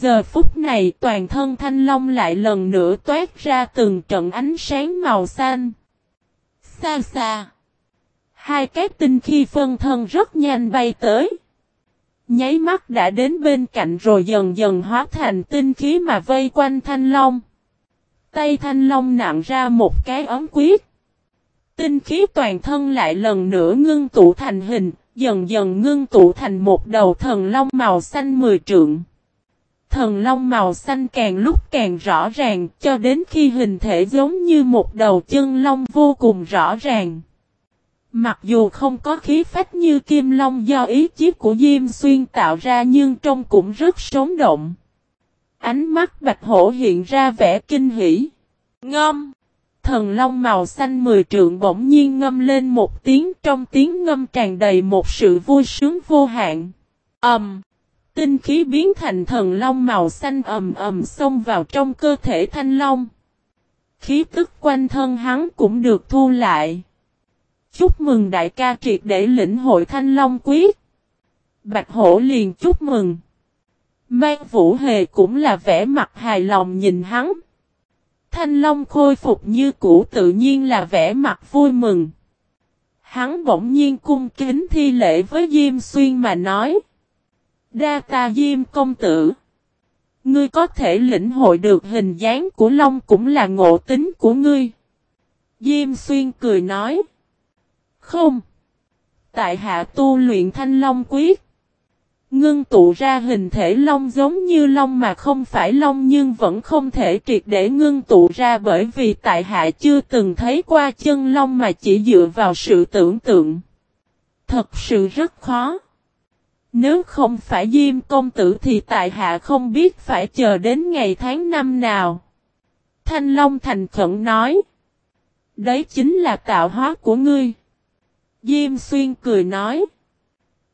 Giờ phút này toàn thân thanh long lại lần nữa toát ra từng trận ánh sáng màu xanh. Xa xa. Hai cái tinh khi phân thân rất nhanh bay tới. Nháy mắt đã đến bên cạnh rồi dần dần hóa thành tinh khí mà vây quanh thanh long. Tay thanh long nặng ra một cái ấm quyết. Tinh khí toàn thân lại lần nữa ngưng tụ thành hình, dần dần ngưng tụ thành một đầu thần long màu xanh mười trượng. Thần long màu xanh càng lúc càng rõ ràng cho đến khi hình thể giống như một đầu chân long vô cùng rõ ràng. Mặc dù không có khí phách như kim long do ý chí của Diêm Xuyên tạo ra nhưng trông cũng rất sống động. Ánh mắt bạch hổ hiện ra vẻ kinh hỉ. Ngâm! Thần long màu xanh mười trượng bỗng nhiên ngâm lên một tiếng trong tiếng ngâm tràn đầy một sự vui sướng vô hạn. Ẩm! Um, tinh khí biến thành thần long màu xanh ầm ầm xông vào trong cơ thể thanh long. Khí tức quanh thân hắn cũng được thu lại. Chúc mừng đại ca triệt để lĩnh hội thanh long quyết. Bạch hổ liền chúc mừng. Mang vũ hề cũng là vẻ mặt hài lòng nhìn hắn. Thanh long khôi phục như cũ tự nhiên là vẻ mặt vui mừng. Hắn bỗng nhiên cung kính thi lễ với Diêm Xuyên mà nói. Đa ta Diêm công tử. Ngươi có thể lĩnh hội được hình dáng của Long cũng là ngộ tính của ngươi. Diêm Xuyên cười nói. Không. Tại hạ tu luyện thanh long quyết. Ngưng tụ ra hình thể long giống như long mà không phải long nhưng vẫn không thể triệt để ngưng tụ ra bởi vì tại hạ chưa từng thấy qua chân long mà chỉ dựa vào sự tưởng tượng. Thật sự rất khó. Nếu không phải Diêm công tử thì tại hạ không biết phải chờ đến ngày tháng năm nào. Thanh Long thành khẩn nói. Đấy chính là tạo hóa của ngươi. Diêm xuyên cười nói.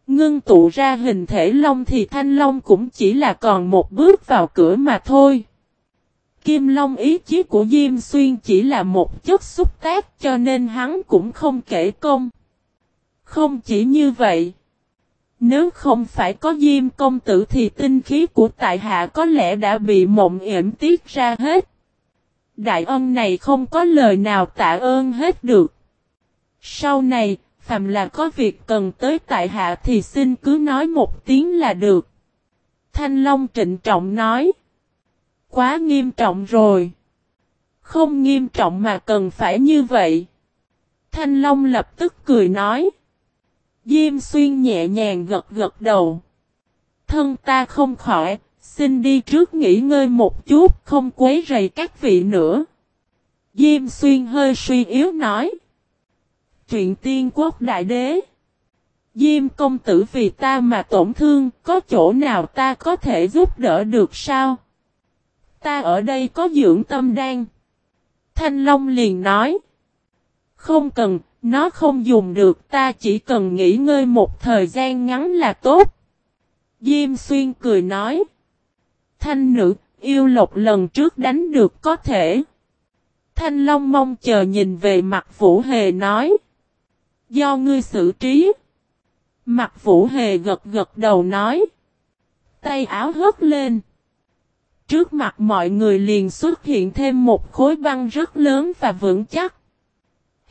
Ngưng tụ ra hình thể long thì thanh long cũng chỉ là còn một bước vào cửa mà thôi. Kim long ý chí của Diêm Xuyên chỉ là một chất xúc tác cho nên hắn cũng không kể công. Không chỉ như vậy. Nếu không phải có Diêm công tử thì tinh khí của tại hạ có lẽ đã bị mộng yểm tiết ra hết. Đại ân này không có lời nào tạ ơn hết được. Sau này, phàm là có việc cần tới tại hạ thì xin cứ nói một tiếng là được. Thanh Long trịnh trọng nói. Quá nghiêm trọng rồi. Không nghiêm trọng mà cần phải như vậy. Thanh Long lập tức cười nói. Diêm xuyên nhẹ nhàng gật gật đầu. Thân ta không khỏi, xin đi trước nghỉ ngơi một chút, không quấy rầy các vị nữa. Diêm xuyên hơi suy yếu nói truyện tiên quốc đại đế. Diêm công tử vì ta mà tổn thương, có chỗ nào ta có thể giúp đỡ được sao? Ta ở đây có dưỡng tâm đan. Thanh Long liền nói. Không cần, nó không dùng được, ta chỉ cần nghỉ ngơi một thời gian ngắn là tốt. Diêm xuyên cười nói. Thanh nữ, yêu lộc lần trước đánh được có thể. Thanh Long mong chờ nhìn về mặt Vũ Hề nói. Do ngươi xử trí. Mặt vũ hề gật gật đầu nói. Tay áo hớt lên. Trước mặt mọi người liền xuất hiện thêm một khối băng rất lớn và vững chắc.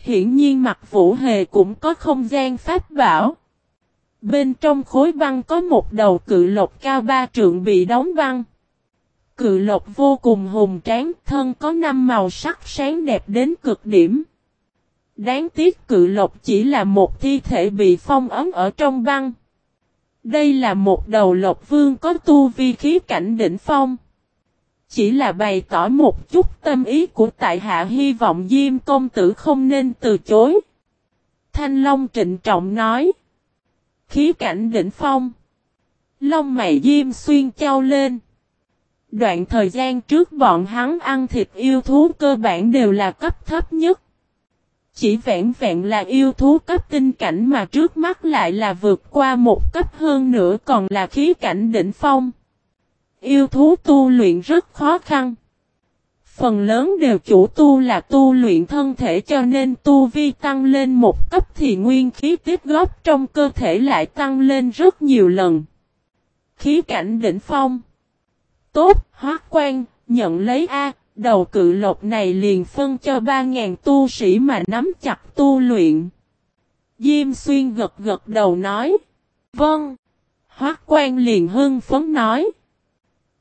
Hiển nhiên mặt vũ hề cũng có không gian pháp bảo. Bên trong khối băng có một đầu cự lộc cao ba trượng bị đóng băng. Cự lộc vô cùng hùng tráng, thân có năm màu sắc sáng đẹp đến cực điểm. Đáng tiếc cự lộc chỉ là một thi thể bị phong ấn ở trong băng. Đây là một đầu lộc vương có tu vi khí cảnh đỉnh phong. Chỉ là bày tỏ một chút tâm ý của tại hạ hy vọng Diêm công tử không nên từ chối. Thanh Long trịnh trọng nói. Khí cảnh đỉnh phong. Long mày Diêm xuyên trao lên. Đoạn thời gian trước bọn hắn ăn thịt yêu thú cơ bản đều là cấp thấp nhất. Chỉ vẹn vẹn là yêu thú cấp tinh cảnh mà trước mắt lại là vượt qua một cấp hơn nữa còn là khí cảnh đỉnh phong. Yêu thú tu luyện rất khó khăn. Phần lớn đều chủ tu là tu luyện thân thể cho nên tu vi tăng lên một cấp thì nguyên khí tiếp góp trong cơ thể lại tăng lên rất nhiều lần. Khí cảnh đỉnh phong. Tốt, hóa quan, nhận lấy A, đầu cự lộc này liền phân cho 3.000 tu sĩ mà nắm chặt tu luyện. Diêm xuyên gật gật đầu nói. Vâng. Hoác quan liền hưng phấn nói.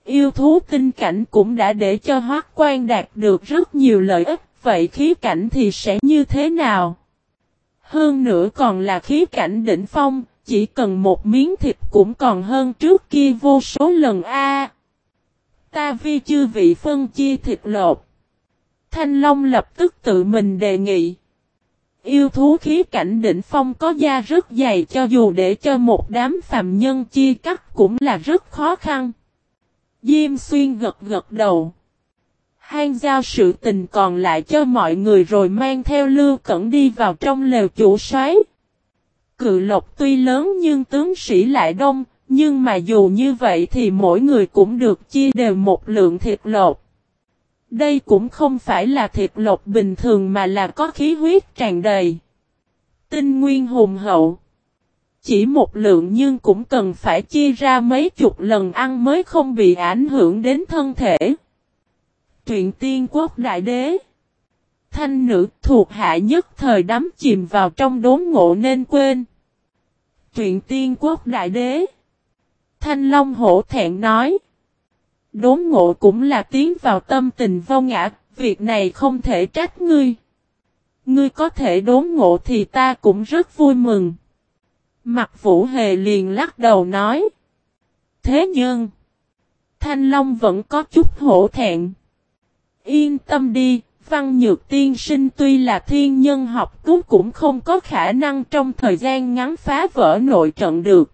Yêu thú tinh cảnh cũng đã để cho hoác quan đạt được rất nhiều lợi ích, vậy khí cảnh thì sẽ như thế nào? Hơn nữa còn là khí cảnh đỉnh phong, chỉ cần một miếng thịt cũng còn hơn trước kia vô số lần a. Ta vi chư vị phân chia thịt lột. Thanh Long lập tức tự mình đề nghị. Yêu thú khí cảnh đỉnh phong có da rất dày cho dù để cho một đám phàm nhân chia cắt cũng là rất khó khăn. Diêm xuyên gật gật đầu. Hang giao sự tình còn lại cho mọi người rồi mang theo lưu cẩn đi vào trong lều chủ xoáy. Cự lộc tuy lớn nhưng tướng sĩ lại đông, nhưng mà dù như vậy thì mỗi người cũng được chia đều một lượng thịt lộc. Đây cũng không phải là thịt lộc bình thường mà là có khí huyết tràn đầy. Tinh nguyên hùng hậu. Chỉ một lượng nhưng cũng cần phải chia ra mấy chục lần ăn mới không bị ảnh hưởng đến thân thể. Truyện tiên quốc đại đế. Thanh nữ thuộc hạ nhất thời đắm chìm vào trong đốn ngộ nên quên. Truyện tiên quốc đại đế. Thanh Long hổ thẹn nói. Đốn ngộ cũng là tiến vào tâm tình vô ngã, việc này không thể trách ngươi. Ngươi có thể đốn ngộ thì ta cũng rất vui mừng. Mặt vũ hề liền lắc đầu nói. Thế nhưng, Thanh Long vẫn có chút hổ thẹn. Yên tâm đi, văn nhược tiên sinh tuy là thiên nhân học cứu cũng không có khả năng trong thời gian ngắn phá vỡ nội trận được.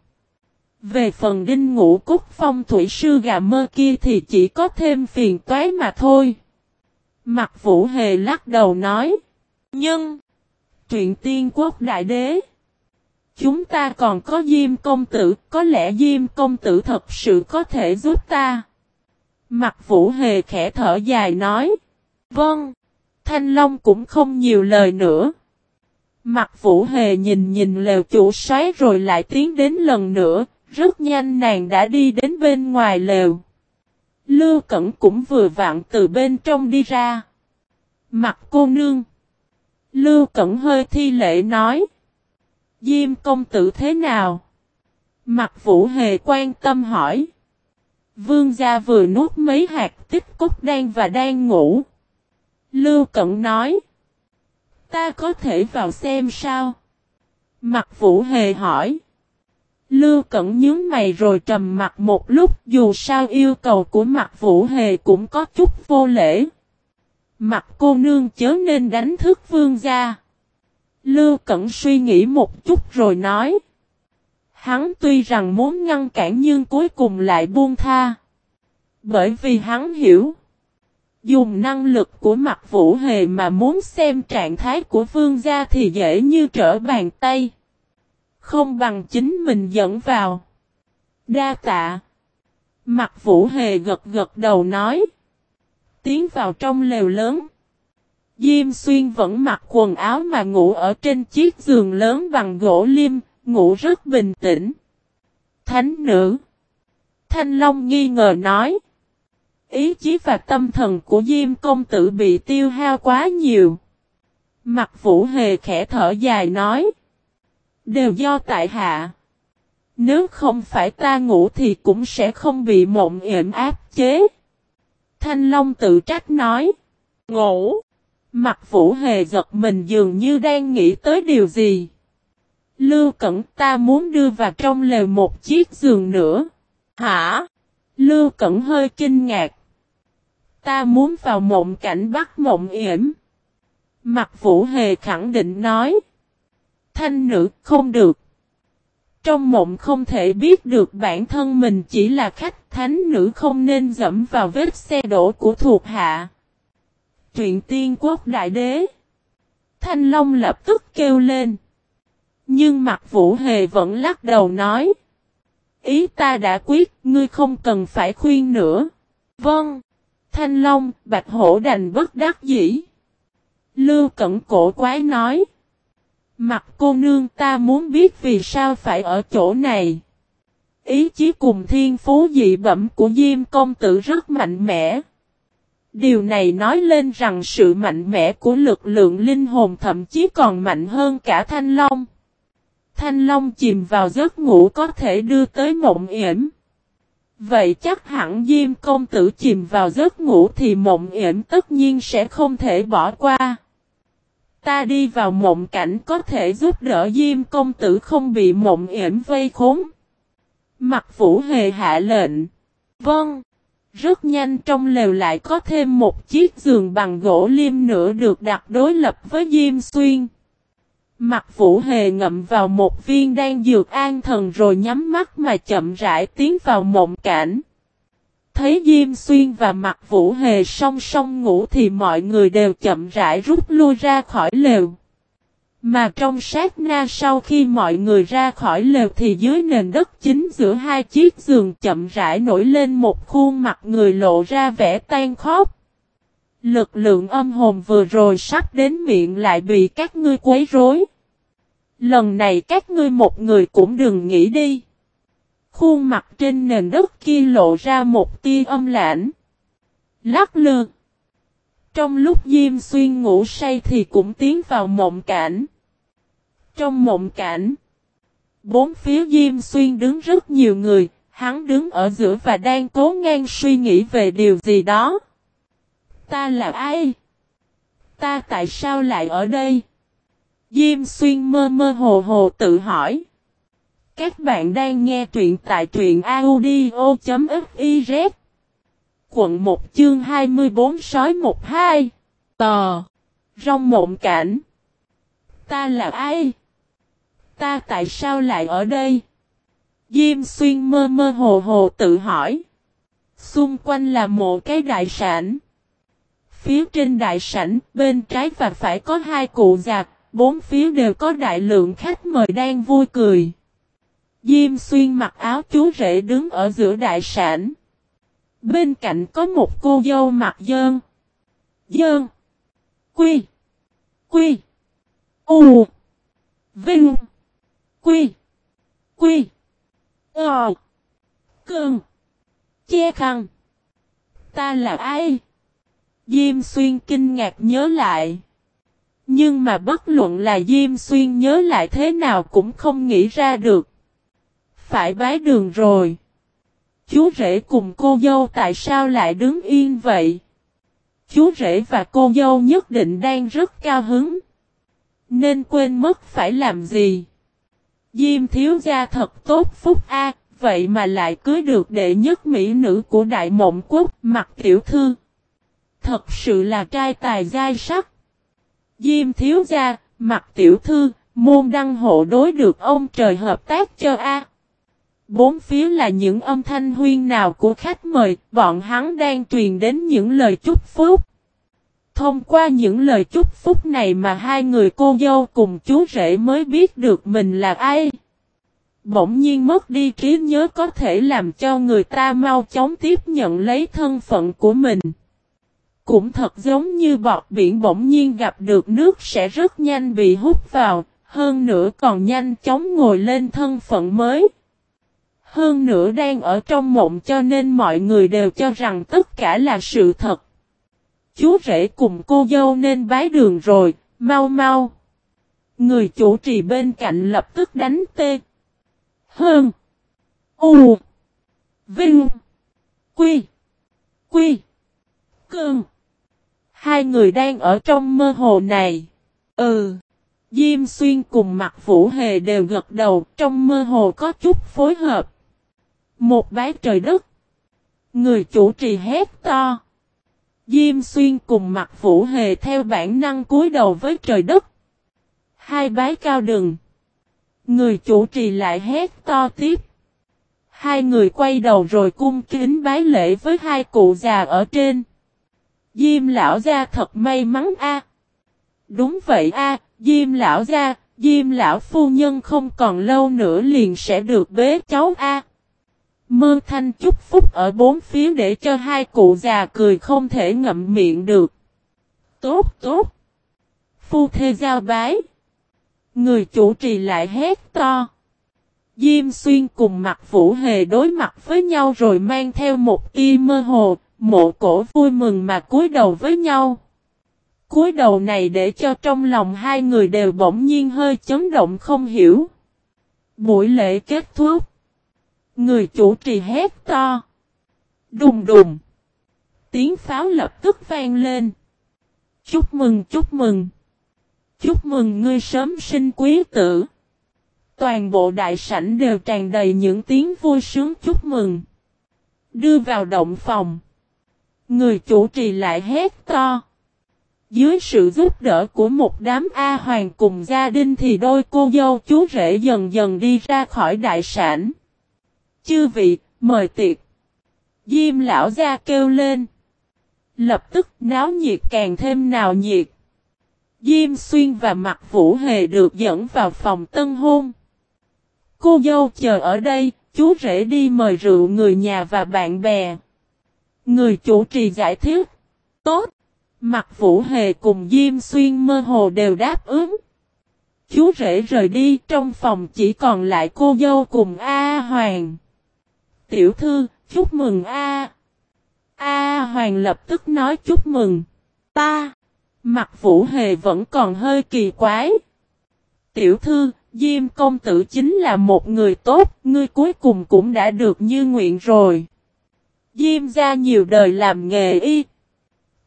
Về phần đinh ngũ cúc phong thủy sư gà mơ kia thì chỉ có thêm phiền toái mà thôi. Mặt vũ hề lắc đầu nói. Nhưng, truyện tiên quốc đại đế. Chúng ta còn có Diêm công tử, có lẽ Diêm công tử thật sự có thể giúp ta. Mặt vũ hề khẽ thở dài nói. Vâng. Thanh Long cũng không nhiều lời nữa. Mặt vũ hề nhìn nhìn lều chủ xoáy rồi lại tiến đến lần nữa, rất nhanh nàng đã đi đến bên ngoài lều. Lưu Cẩn cũng vừa vặn từ bên trong đi ra. Mặt cô nương. Lưu Cẩn hơi thi lễ nói. Diêm công tử thế nào? Mặt vũ hề quan tâm hỏi. Vương gia vừa nuốt mấy hạt tích cốt đen và đang ngủ. Lưu Cẩn nói. Ta có thể vào xem sao? Mặt vũ hề hỏi. Lưu Cẩn nhướng mày rồi trầm mặt một lúc, dù sao yêu cầu của mặt vũ hề cũng có chút vô lễ. Mặt cô nương chớ nên đánh thức vương gia. Lưu Cẩn suy nghĩ một chút rồi nói. Hắn tuy rằng muốn ngăn cản nhưng cuối cùng lại buông tha. Bởi vì hắn hiểu. Dùng năng lực của mặt vũ hề mà muốn xem trạng thái của vương gia thì dễ như trở bàn tay. Không bằng chính mình dẫn vào. Đa tạ. Mặt vũ hề gật gật đầu nói. Tiến vào trong lều lớn. Diêm xuyên vẫn mặc quần áo mà ngủ ở trên chiếc giường lớn bằng gỗ liêm, ngủ rất bình tĩnh. Thánh nữ. Thanh Long nghi ngờ nói. Ý chí và tâm thần của Diêm công tử bị tiêu hao quá nhiều. Mặt vũ hề khẽ thở dài nói. Đều do tại hạ. Nếu không phải ta ngủ thì cũng sẽ không bị mộng yểm áp chế. Thanh Long tự trách nói. Ngủ. Mặt vũ hề giật mình dường như đang nghĩ tới điều gì. Lưu Cẩn, ta muốn đưa vào trong lều một chiếc giường nữa. Hả? Lưu Cẩn hơi kinh ngạc. Ta muốn vào mộng cảnh bắt mộng yểm. Mặt vũ hề khẳng định nói. Thanh nữ, không được. Trong mộng không thể biết được bản thân mình chỉ là khách, thánh nữ không nên dẫm vào vết xe đổ của thuộc hạ. Truyện tiên quốc đại đế. Thanh Long lập tức kêu lên. Nhưng mặt vũ hề vẫn lắc đầu nói. Ý ta đã quyết, ngươi không cần phải khuyên nữa. Vâng. Thanh Long, Bạch Hổ đành bất đắc dĩ. Lưu Cẩn cổ quái nói. Mặt cô nương ta muốn biết vì sao phải ở chỗ này. Ý chí cùng thiên phú dị bẩm của Diêm công tử rất mạnh mẽ. Điều này nói lên rằng sự mạnh mẽ của lực lượng linh hồn thậm chí còn mạnh hơn cả Thanh Long. Thanh Long chìm vào giấc ngủ có thể đưa tới mộng yểm. Vậy chắc hẳn Diêm công tử chìm vào giấc ngủ thì mộng yểm tất nhiên sẽ không thể bỏ qua. Ta đi vào mộng cảnh có thể giúp đỡ Diêm công tử không bị mộng yểm vây khốn. Mặt vũ hề hạ lệnh. Vâng. Rất nhanh trong lều lại có thêm một chiếc giường bằng gỗ liêm nữa được đặt đối lập với Diêm Xuyên. Mặt vũ hề ngậm vào một viên đan dược an thần rồi nhắm mắt mà chậm rãi tiến vào mộng cảnh. Thấy Diêm Xuyên và mặt vũ hề song song ngủ thì mọi người đều chậm rãi rút lui ra khỏi lều. Mà trong sát na sau khi mọi người ra khỏi lều thì dưới nền đất chính giữa hai chiếc giường chậm rãi nổi lên một khuôn mặt người lộ ra vẻ tan khóc. Lực lượng âm hồn vừa rồi sắp đến miệng lại bị các ngươi quấy rối. Lần này các ngươi một người cũng đừng nghĩ đi. Khuôn mặt trên nền đất kia lộ ra một tia âm lãnh. Lắc lư. Trong lúc Diêm Xuyên ngủ say thì cũng tiến vào mộng cảnh. Trong mộng cảnh, bốn phía Diêm Xuyên đứng rất nhiều người, hắn đứng ở giữa và đang cố ngang suy nghĩ về điều gì đó. Ta là ai? Ta tại sao lại ở đây? Diêm Xuyên mơ mơ hồ hồ tự hỏi. Các bạn đang nghe truyện tại truyện audio.fiz Quận 1 chương 24 sói 12 Tò Rong mộng cảnh Ta là ai? Ta tại sao lại ở đây? Diêm xuyên mơ mơ hồ hồ tự hỏi. Xung quanh là một cái đại sảnh. Phía trên đại sảnh, bên trái và phải có hai cụ giạc, bốn phía đều có đại lượng khách mời đang vui cười. Diêm xuyên mặc áo chú rể đứng ở giữa đại sảnh. Bên cạnh có một cô dâu mặc dơn. Dơn. Quy. Quy. U. Vinh. Quy. Quy. Ờ. Cơn. Che khăn. Ta là ai? Diêm xuyên kinh ngạc nhớ lại. Nhưng mà bất luận là Diêm xuyên nhớ lại thế nào cũng không nghĩ ra được. Phải bái đường rồi. Chú rể cùng cô dâu tại sao lại đứng yên vậy? Chú rể và cô dâu nhất định đang rất cao hứng. Nên quên mất phải làm gì. Diêm thiếu gia thật tốt phúc a, vậy mà lại cưới được đệ nhất mỹ nữ của đại mộng quốc mặt tiểu thư. Thật sự là trai tài giai sắc. Diêm thiếu gia, mặt tiểu thư, môn đăng hộ đối được ông trời hợp tác cho a. Bốn phía là những âm thanh huyên nào của khách mời, bọn hắn đang truyền đến những lời chúc phúc. Thông qua những lời chúc phúc này mà hai người cô dâu cùng chú rể mới biết được mình là ai. Bỗng nhiên mất đi trí nhớ có thể làm cho người ta mau chóng tiếp nhận lấy thân phận của mình. Cũng thật giống như bọt biển bỗng nhiên gặp được nước sẽ rất nhanh bị hút vào, hơn nữa còn nhanh chóng ngồi lên thân phận mới. Hơn nữa đang ở trong mộng cho nên mọi người đều cho rằng tất cả là sự thật. Chú rể cùng cô dâu nên bái đường rồi, mau mau. Người chủ trì bên cạnh lập tức đánh tê. Hơn. U. Vinh. Quy. Quy. Cơn. Hai người đang ở trong mơ hồ này. Ừ. Diêm xuyên cùng mặt vũ hề đều gật đầu trong mơ hồ có chút phối hợp. Một bái trời đất. Người chủ trì hét to. Diêm xuyên cùng mặt vũ hề theo bản năng cúi đầu với trời đất. Hai bái cao đường. Người chủ trì lại hét to tiếp. Hai người quay đầu rồi cung kính bái lễ với hai cụ già ở trên. Diêm lão gia thật may mắn a. Đúng vậy a, Diêm lão gia, Diêm lão phu nhân không còn lâu nữa liền sẽ được bế cháu a. Mơ thanh chúc phúc ở bốn phía để cho hai cụ già cười không thể ngậm miệng được. Tốt tốt. Phu thê giao bái. Người chủ trì lại hét to. Diêm xuyên cùng mặt vũ hề đối mặt với nhau rồi mang theo một tia mơ hồ, mộ cổ vui mừng mà cúi đầu với nhau. cúi đầu này để cho trong lòng hai người đều bỗng nhiên hơi chấn động không hiểu. Buổi lễ kết thúc. Người chủ trì hét to. Đùng đùng. Tiếng pháo lập tức vang lên. Chúc mừng chúc mừng. Chúc mừng ngươi sớm sinh quý tử. Toàn bộ đại sảnh đều tràn đầy những tiếng vui sướng chúc mừng. Đưa vào động phòng. Người chủ trì lại hét to. Dưới sự giúp đỡ của một đám A hoàng cùng gia đình thì đôi cô dâu chú rể dần dần đi ra khỏi đại sảnh. Chư vị, mời tiệc. Diêm lão gia kêu lên. Lập tức náo nhiệt càng thêm nào nhiệt. Diêm xuyên và mặt vũ hề được dẫn vào phòng tân hôn. Cô dâu chờ ở đây, chú rể đi mời rượu người nhà và bạn bè. Người chủ trì giải thích. Tốt. Mặt vũ hề cùng Diêm Xuyên mơ hồ đều đáp ứng. Chú rể rời đi trong phòng chỉ còn lại cô dâu cùng A Hoàng. Tiểu thư, chúc mừng A. A Hoàng lập tức nói chúc mừng. Ta. Mặt vũ hề vẫn còn hơi kỳ quái. Tiểu thư, Diêm công tử chính là một người tốt, ngươi cuối cùng cũng đã được như nguyện rồi. Diêm gia nhiều đời làm nghề y.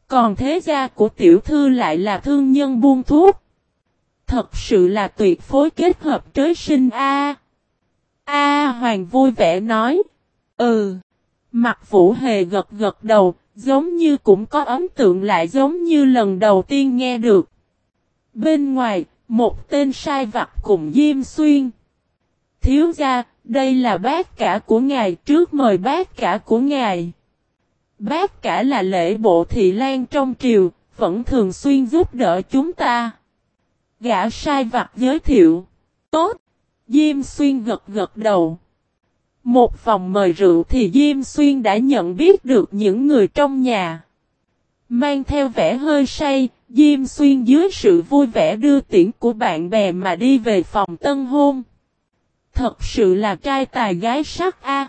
Còn thế gia của tiểu thư lại là thương nhân buôn thuốc. Thật sự là tuyệt phối kết hợp trới sinh A. A Hoàng vui vẻ nói. Ừ. Mặt vũ hề gật gật đầu, giống như cũng có ấn tượng lại giống như lần đầu tiên nghe được. Bên ngoài, một tên sai vặt cùng Diêm Xuyên. Thiếu gia, đây là bác cả của ngài trước mời bác cả của ngài. Bác cả là lễ bộ thị lan trong triều, vẫn thường xuyên giúp đỡ chúng ta. Gã sai vặt giới thiệu. Tốt. Diêm Xuyên gật gật đầu. Một phòng mời rượu thì Diêm Xuyên đã nhận biết được những người trong nhà. Mang theo vẻ hơi say, Diêm Xuyên dưới sự vui vẻ đưa tiễn của bạn bè mà đi về phòng tân hôn. Thật sự là trai tài gái sắc a.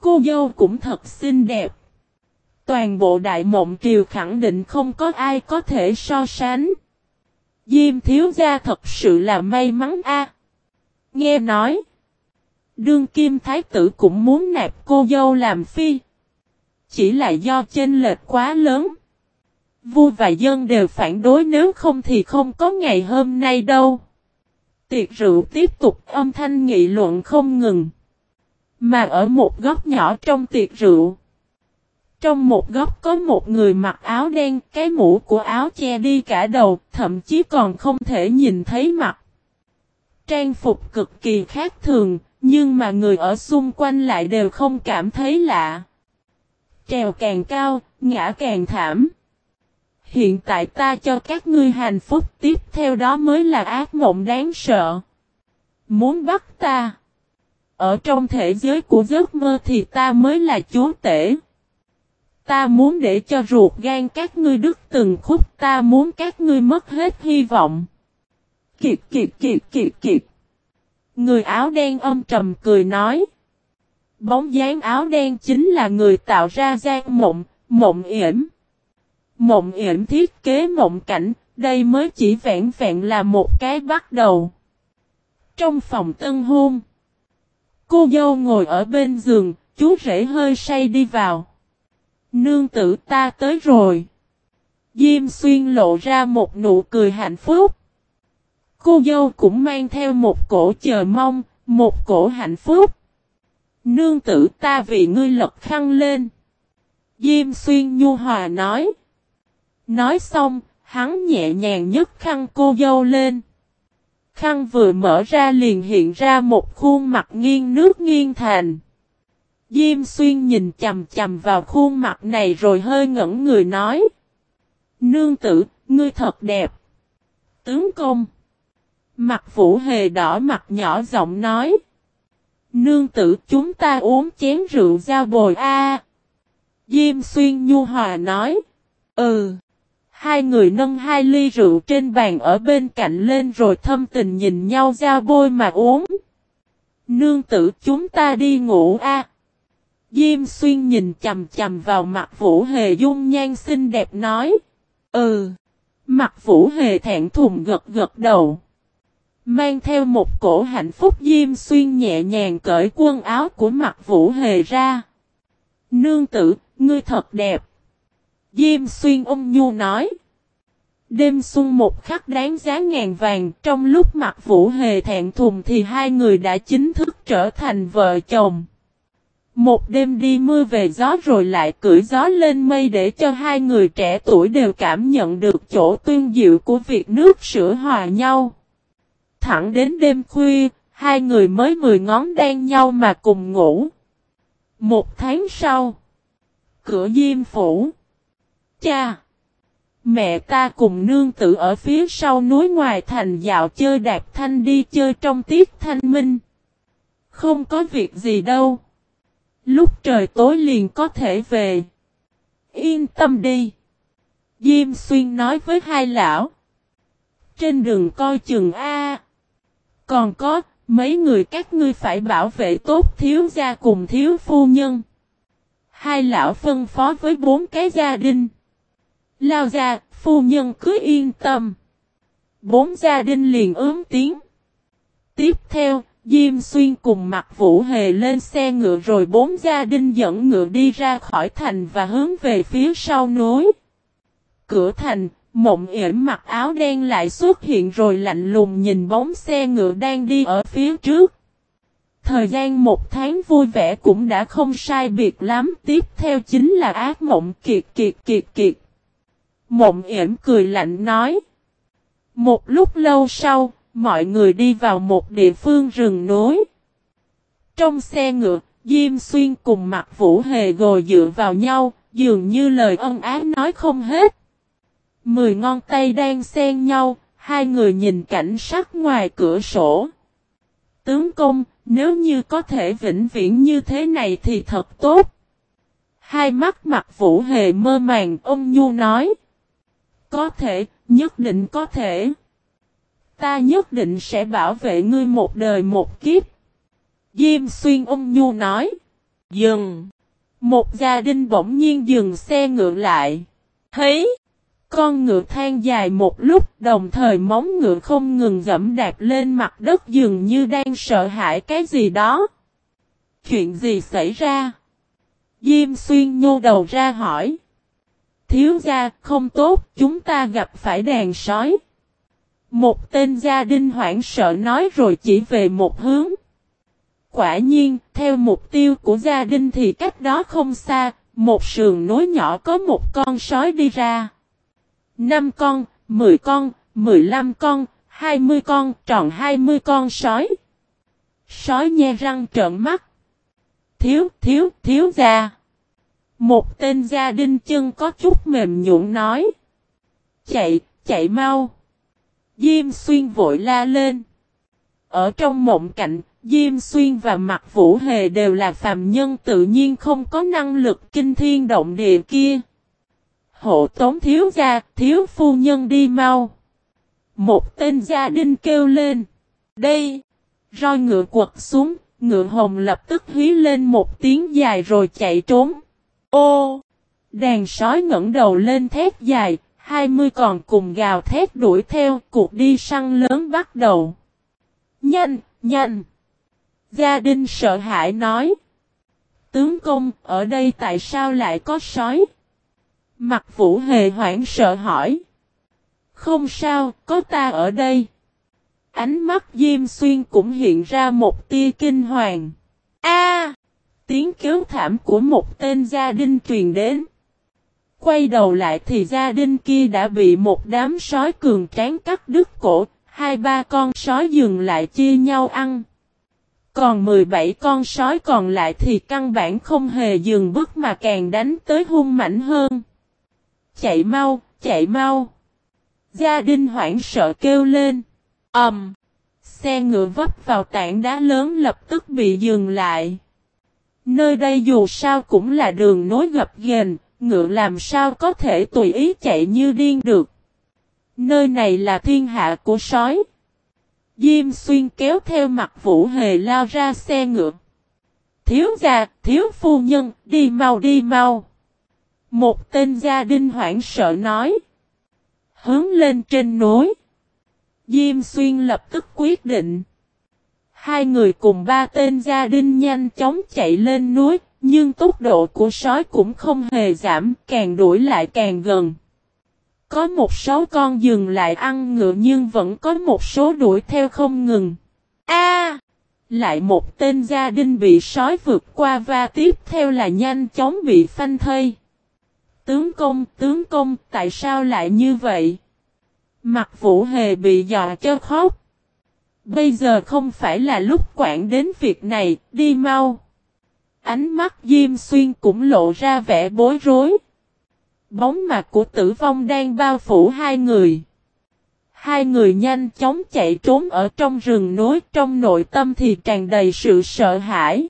Cô dâu cũng thật xinh đẹp. Toàn bộ đại mộng triều khẳng định không có ai có thể so sánh. Diêm thiếu gia thật sự là may mắn a. Nghe nói. Đương kim thái tử cũng muốn nạp cô dâu làm phi. Chỉ là do chênh lệch quá lớn. Vua và dân đều phản đối nếu không thì không có ngày hôm nay đâu. Tiệc rượu tiếp tục âm thanh nghị luận không ngừng. Mà ở một góc nhỏ trong tiệc rượu. Trong một góc có một người mặc áo đen, cái mũ của áo che đi cả đầu, thậm chí còn không thể nhìn thấy mặt. Trang phục cực kỳ khác thường, nhưng mà người ở xung quanh lại đều không cảm thấy lạ. Trèo càng cao, ngã càng thảm. Hiện tại ta cho các ngươi hạnh phúc tiếp theo đó mới là ác mộng đáng sợ. Muốn bắt ta. Ở trong thể giới của giấc mơ thì ta mới là chúa tể. Ta muốn để cho ruột gan các ngươi đứt từng khúc ta muốn các ngươi mất hết hy vọng. Kiệt kiệt kiệt kiệt kiệt. Người áo đen âm trầm cười nói. Bóng dáng áo đen chính là người tạo ra gian mộng, mộng yểm. Mộng yểm thiết kế mộng cảnh, đây mới chỉ vẹn vẹn là một cái bắt đầu. Trong phòng tân hôn, cô dâu ngồi ở bên giường, chú rể hơi say đi vào. Nương tử ta tới rồi. Diêm xuyên lộ ra một nụ cười hạnh phúc. Cô dâu cũng mang theo một cổ chờ mong, một cổ hạnh phúc. Nương tử ta vì ngươi lật khăn lên. Diêm xuyên nhu hòa nói. Nói xong, hắn nhẹ nhàng nhấc khăn cô dâu lên. Khăn vừa mở ra liền hiện ra một khuôn mặt nghiêng nước nghiêng thành. Diêm xuyên nhìn chầm chầm vào khuôn mặt này rồi hơi ngẩn người nói. Nương tử, ngươi thật đẹp. Tướng công. Mặt vũ hề đỏ mặt nhỏ giọng nói. Nương tử, chúng ta uống chén rượu ra bồi a. Diêm xuyên nhu hòa nói. Ừ. Hai người nâng hai ly rượu trên bàn ở bên cạnh lên rồi thâm tình nhìn nhau ra bôi mà uống. Nương tử, chúng ta đi ngủ a. Diêm xuyên nhìn chầm chầm vào mặt Vũ Hề dung nhan xinh đẹp nói. Ừ. Mặt Vũ Hề thẹn thùng gật gật đầu. Mang theo một cổ hạnh phúc Diêm xuyên nhẹ nhàng cởi quần áo của mặt Vũ Hề ra. Nương tử, ngươi thật đẹp. Diêm xuyên ôm nhu nói. Đêm xuân một khắc đáng giá ngàn vàng trong lúc mặt Vũ Hề thẹn thùng thì hai người đã chính thức trở thành vợ chồng. Một đêm đi mưa về gió rồi lại cưỡi gió lên mây để cho hai người trẻ tuổi đều cảm nhận được chỗ tuyên diệu của việc nước sữa hòa nhau. Thẳng đến đêm khuya, hai người mới mười ngón đan nhau mà cùng ngủ. Một tháng sau, cửa diêm phủ. Cha! Mẹ ta cùng nương tự ở phía sau núi ngoài thành dạo chơi đạp thanh đi chơi trong tiết thanh minh. Không có việc gì đâu. Lúc trời tối liền có thể về. Yên tâm đi. Diêm xuyên nói với hai lão. Trên đường coi chừng A. Còn có, mấy người các ngươi phải bảo vệ tốt thiếu gia cùng thiếu phu nhân. Hai lão phân phó với bốn cái gia đình. Lao ra, phu nhân cứ yên tâm. Bốn gia đình liền ướm tiếng. Tiếp theo, Diêm Xuyên cùng mặt Vũ Hề lên xe ngựa rồi bốn gia đình dẫn ngựa đi ra khỏi thành và hướng về phía sau núi. Cửa thành, mộng yểm mặc áo đen lại xuất hiện rồi lạnh lùng nhìn bóng xe ngựa đang đi ở phía trước. Thời gian một tháng vui vẻ cũng đã không sai biệt lắm, tiếp theo chính là ác mộng kiệt kiệt kiệt kiệt. Mộng yểm cười lạnh nói. Một lúc lâu sau, mọi người đi vào một địa phương rừng núi. Trong xe ngựa, Diêm Xuyên cùng mặt Vũ Hề gồi dựa vào nhau, dường như lời ân ái nói không hết. Mười ngón tay đang xen nhau, hai người nhìn cảnh sắc ngoài cửa sổ. Tướng công, nếu như có thể vĩnh viễn như thế này thì thật tốt. Hai mắt mặt Vũ Hề mơ màng, ông Nhu nói. Có thể, nhất định có thể. Ta nhất định sẽ bảo vệ ngươi một đời một kiếp. Diêm xuyên ông nhu nói. Dừng. Một gia đình bỗng nhiên dừng xe ngựa lại. Thấy. Con ngựa than dài một lúc đồng thời móng ngựa không ngừng gẫm đạp lên mặt đất dường như đang sợ hãi cái gì đó. Chuyện gì xảy ra? Diêm xuyên nhô đầu ra hỏi. Thiếu gia không tốt chúng ta gặp phải đàn sói. Một tên gia đình hoảng sợ nói rồi chỉ về một hướng. Quả nhiên, theo mục tiêu của gia đình thì cách đó không xa, một sườn núi nhỏ có một con sói đi ra. Năm con, mười con, mười lăm con, hai mươi con, tròn hai mươi con sói. Sói nhe răng trợn mắt. Thiếu, thiếu, thiếu gia. Một tên gia đình chân có chút mềm nhũn nói. Chạy, chạy mau. Diêm xuyên vội la lên. Ở trong mộng cảnh, Diêm Xuyên và Mạc Vũ Hề đều là phàm nhân tự nhiên không có năng lực kinh thiên động địa kia. Hộ tống thiếu gia, thiếu phu nhân đi mau. Một tên gia đình kêu lên. Đây! Roi ngựa quật xuống, ngựa hồng lập tức hí lên một tiếng dài rồi chạy trốn. Ô! Đàn sói ngẩng đầu lên thét dài, hai mươi còn cùng gào thét đuổi theo, cuộc đi săn lớn bắt đầu. Nhanh, nhanh! Gia đình sợ hãi nói. Tướng công, ở đây tại sao lại có sói? Mặt vũ hề hoảng sợ hỏi. Không sao, có ta ở đây. Ánh mắt Diêm Xuyên cũng hiện ra một tia kinh hoàng. A! tiếng kêu thảm của một tên gia đình truyền đến. Quay đầu lại thì gia đình kia đã bị một đám sói cường tráng cắt đứt cổ, hai ba con sói dừng lại chia nhau ăn. Còn 17 con sói còn lại thì căn bản không hề dừng bước mà càng đánh tới hung mảnh hơn. Chạy mau, chạy mau. Gia đình hoảng sợ kêu lên. ầm, um, Xe ngựa vấp vào tảng đá lớn lập tức bị dừng lại. Nơi đây dù sao cũng là đường nối gập ghềnh, ngựa làm sao có thể tùy ý chạy như điên được. Nơi này là thiên hạ của sói. Diêm xuyên kéo theo mặt vũ hề lao ra xe ngựa. Thiếu gà thiếu phu nhân, đi mau đi mau. Một tên gia đình hoảng sợ nói. Hướng lên trên núi. Diêm xuyên lập tức quyết định. Hai người cùng ba tên gia đình nhanh chóng chạy lên núi, nhưng tốc độ của sói cũng không hề giảm, càng đuổi lại càng gần. Có một số con dừng lại ăn ngựa nhưng vẫn có một số đuổi theo không ngừng. A! lại một tên gia đình bị sói vượt qua và tiếp theo là nhanh chóng bị phanh thây. Tướng công, tướng công, tại sao lại như vậy? Mặt vũ hề bị dọa cho khóc. Bây giờ không phải là lúc quản đến việc này, đi mau. Ánh mắt Diêm Xuyên cũng lộ ra vẻ bối rối. Bóng mặt của tử vong đang bao phủ hai người. Hai người nhanh chóng chạy trốn ở trong rừng núi trong nội tâm thì tràn đầy sự sợ hãi.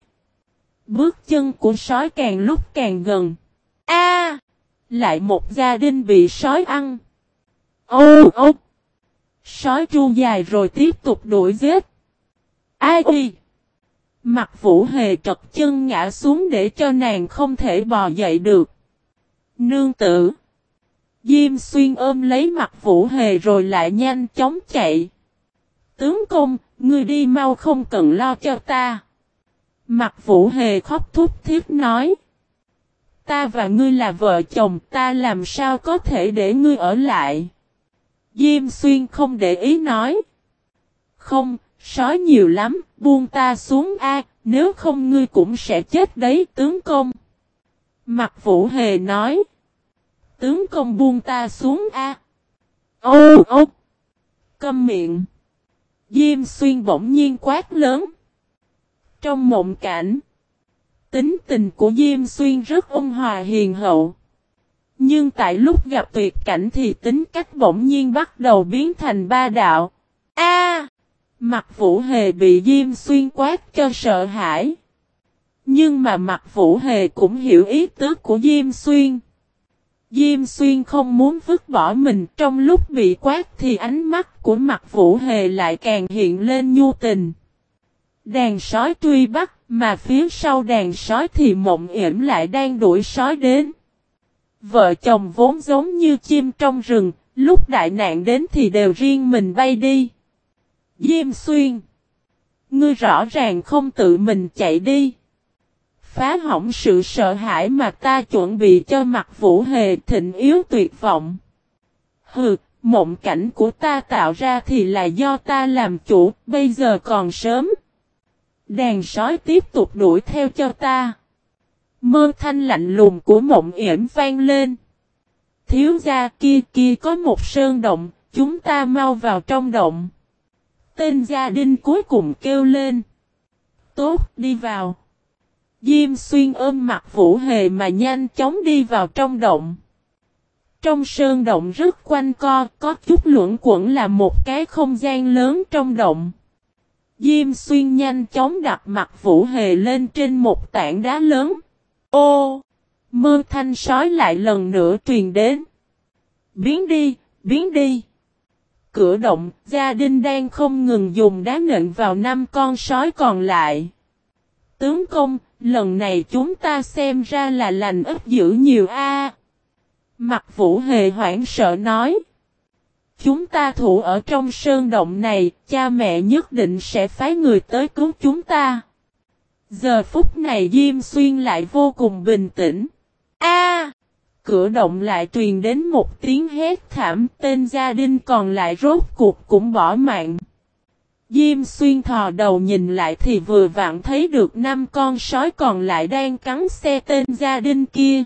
Bước chân của sói càng lúc càng gần. A! Lại một gia đình bị sói ăn. Ô ô! Sói tru dài rồi tiếp tục đuổi giết. Ai ui! Mặt vũ hề trật chân ngã xuống để cho nàng không thể bò dậy được. Nương tử! Diêm xuyên ôm lấy mặt vũ hề rồi lại nhanh chóng chạy. Tướng công, ngươi đi mau không cần lo cho ta. Mặt vũ hề khóc thúc thiết nói. Ta và ngươi là vợ chồng ta làm sao có thể để ngươi ở lại. Diêm xuyên không để ý nói. Không, sói nhiều lắm, buông ta xuống a, nếu không ngươi cũng sẽ chết đấy tướng công. Mặt vũ hề nói. Tướng công buông ta xuống a. Ô ô. Câm miệng. Diêm xuyên bỗng nhiên quát lớn. Trong mộng cảnh. Tính tình của Diêm Xuyên rất ôn hòa hiền hậu. Nhưng tại lúc gặp tuyệt cảnh thì tính cách bỗng nhiên bắt đầu biến thành ba đạo. A! mặt vũ hề bị Diêm Xuyên quát cho sợ hãi. Nhưng mà mặt vũ hề cũng hiểu ý tứ của Diêm Xuyên. Diêm Xuyên không muốn vứt bỏ mình trong lúc bị quát thì ánh mắt của mặt vũ hề lại càng hiện lên nhu tình. Đàn sói truy bắt mà phía sau đàn sói thì mộng yểm lại đang đuổi sói đến. Vợ chồng vốn giống như chim trong rừng, lúc đại nạn đến thì đều riêng mình bay đi. Diêm xuyên. Ngươi rõ ràng không tự mình chạy đi. Phá hỏng sự sợ hãi mà ta chuẩn bị cho mặt vũ hề thịnh yếu tuyệt vọng. Hừ, mộng cảnh của ta tạo ra thì là do ta làm chủ, bây giờ còn sớm. Đàn sói tiếp tục đuổi theo cho ta. Mơ thanh lạnh lùng của mộng yểm vang lên. Thiếu gia kia kia có một sơn động, chúng ta mau vào trong động. Tên gia đình cuối cùng kêu lên. Tốt, đi vào. Diêm xuyên ôm mặt vũ hề mà nhanh chóng đi vào trong động. Trong sơn động rất quanh co, có chút luẩn quẩn là một cái không gian lớn trong động. Diêm xuyên nhanh chóng đặt mặt vũ hề lên trên một tảng đá lớn. Ô! Mơ thanh sói lại lần nữa truyền đến. Biến đi, biến đi. Cửa động, gia đình đang không ngừng dùng đá nện vào năm con sói còn lại. Tướng công, lần này chúng ta xem ra là lành ít dữ nhiều a. Mặt vũ hề hoảng sợ nói. Chúng ta thủ ở trong sơn động này, cha mẹ nhất định sẽ phái người tới cứu chúng ta. Giờ phút này Diêm Xuyên lại vô cùng bình tĩnh. A! cửa động lại truyền đến một tiếng hét thảm, tên gia đình còn lại rốt cuộc cũng bỏ mạng. Diêm Xuyên thò đầu nhìn lại thì vừa vặn thấy được năm con sói còn lại đang cắn xe tên gia đình kia.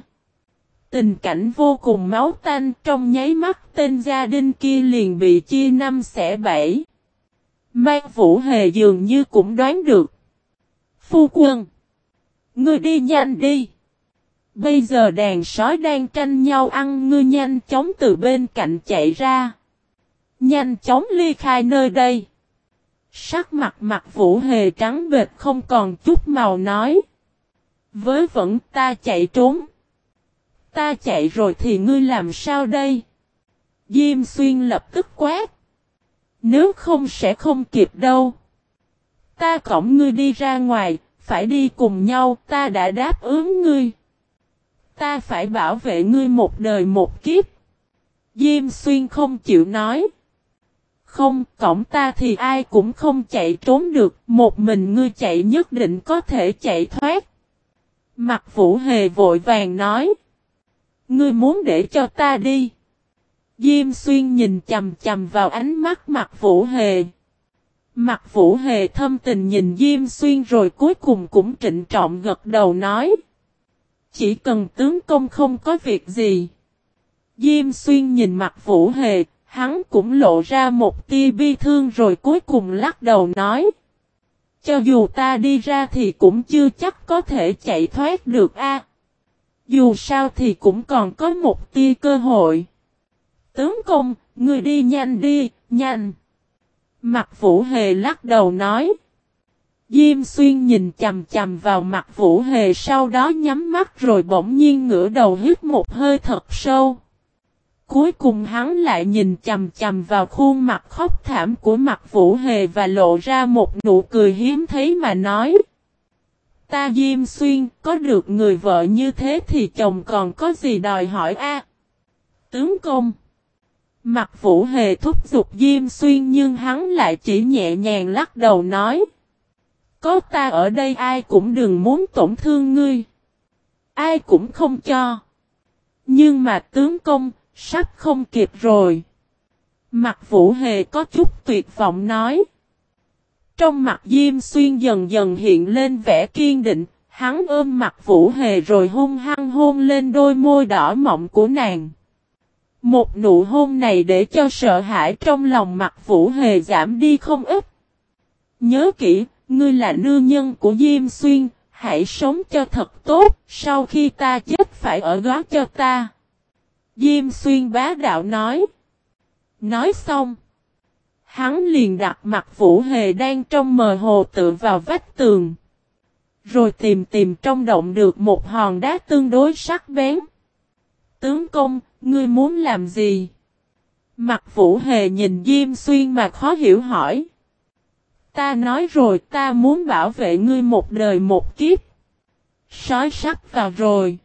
Tình cảnh vô cùng máu tanh trong nháy mắt, tên gia đình kia liền bị chia năm xẻ bảy. mang Vũ Hề dường như cũng đoán được. Phu quân. Ngươi đi nhanh đi. Bây giờ đàn sói đang tranh nhau ăn, ngươi nhanh chóng từ bên cạnh chạy ra. Nhanh chóng ly khai nơi đây. Sắc mặt mặt vũ hề trắng bệt không còn chút màu nói. Với vẫn ta chạy trốn. Ta chạy rồi thì ngươi làm sao đây? Diêm xuyên lập tức quát. nếu không sẽ không kịp đâu. Ta cõng ngươi đi ra ngoài, phải đi cùng nhau, ta đã đáp ứng ngươi. Ta phải bảo vệ ngươi một đời một kiếp. Diêm xuyên không chịu nói. Không, cổng ta thì ai cũng không chạy trốn được, một mình ngươi chạy nhất định có thể chạy thoát. Mặt vũ hề vội vàng nói. Ngươi muốn để cho ta đi. Diêm xuyên nhìn chầm chầm vào ánh mắt mặt vũ hề. Mặt vũ hề thâm tình nhìn Diêm xuyên rồi cuối cùng cũng trịnh trọng gật đầu nói. Chỉ cần tướng công không có việc gì. Diêm xuyên nhìn mặt vũ hề, hắn cũng lộ ra một tia bi thương rồi cuối cùng lắc đầu nói. Cho dù ta đi ra thì cũng chưa chắc có thể chạy thoát được a. Dù sao thì cũng còn có một tia cơ hội. Tướng công, người đi nhanh đi, nhanh. Mặt vũ hề lắc đầu nói. Diêm xuyên nhìn chầm chầm vào mặt vũ hề sau đó nhắm mắt rồi bỗng nhiên ngửa đầu hít một hơi thật sâu. Cuối cùng hắn lại nhìn chầm chầm vào khuôn mặt khóc thảm của mặt vũ hề và lộ ra một nụ cười hiếm thấy mà nói. Ta Diêm Xuyên, có được người vợ như thế thì chồng còn có gì đòi hỏi a? Tướng công. Mặt vũ hề thúc giục Diêm Xuyên nhưng hắn lại chỉ nhẹ nhàng lắc đầu nói. Có ta ở đây ai cũng đừng muốn tổn thương ngươi. Ai cũng không cho. Nhưng mà tướng công, sắp không kịp rồi. Mặt vũ hề có chút tuyệt vọng nói. Trong mặt Diêm Xuyên dần dần hiện lên vẻ kiên định, hắn ôm mặt Vũ Hề rồi hung hăng hôn lên đôi môi đỏ mọng của nàng. Một nụ hôn này để cho sợ hãi trong lòng mặt Vũ Hề giảm đi không ít. Nhớ kỹ, ngươi là nương nhân của Diêm Xuyên, hãy sống cho thật tốt, sau khi ta chết phải ở gót cho ta. Diêm Xuyên bá đạo nói. Nói xong. Hắn liền đặt mặt Vũ Hề đang trong mờ hồ tự vào vách tường. Rồi tìm tìm trong động được một hòn đá tương đối sắc bén. Tướng công, ngươi muốn làm gì? Mặt Vũ Hề nhìn Diêm Xuyên mà khó hiểu hỏi. Ta nói rồi ta muốn bảo vệ ngươi một đời một kiếp. Sói sắc vào rồi.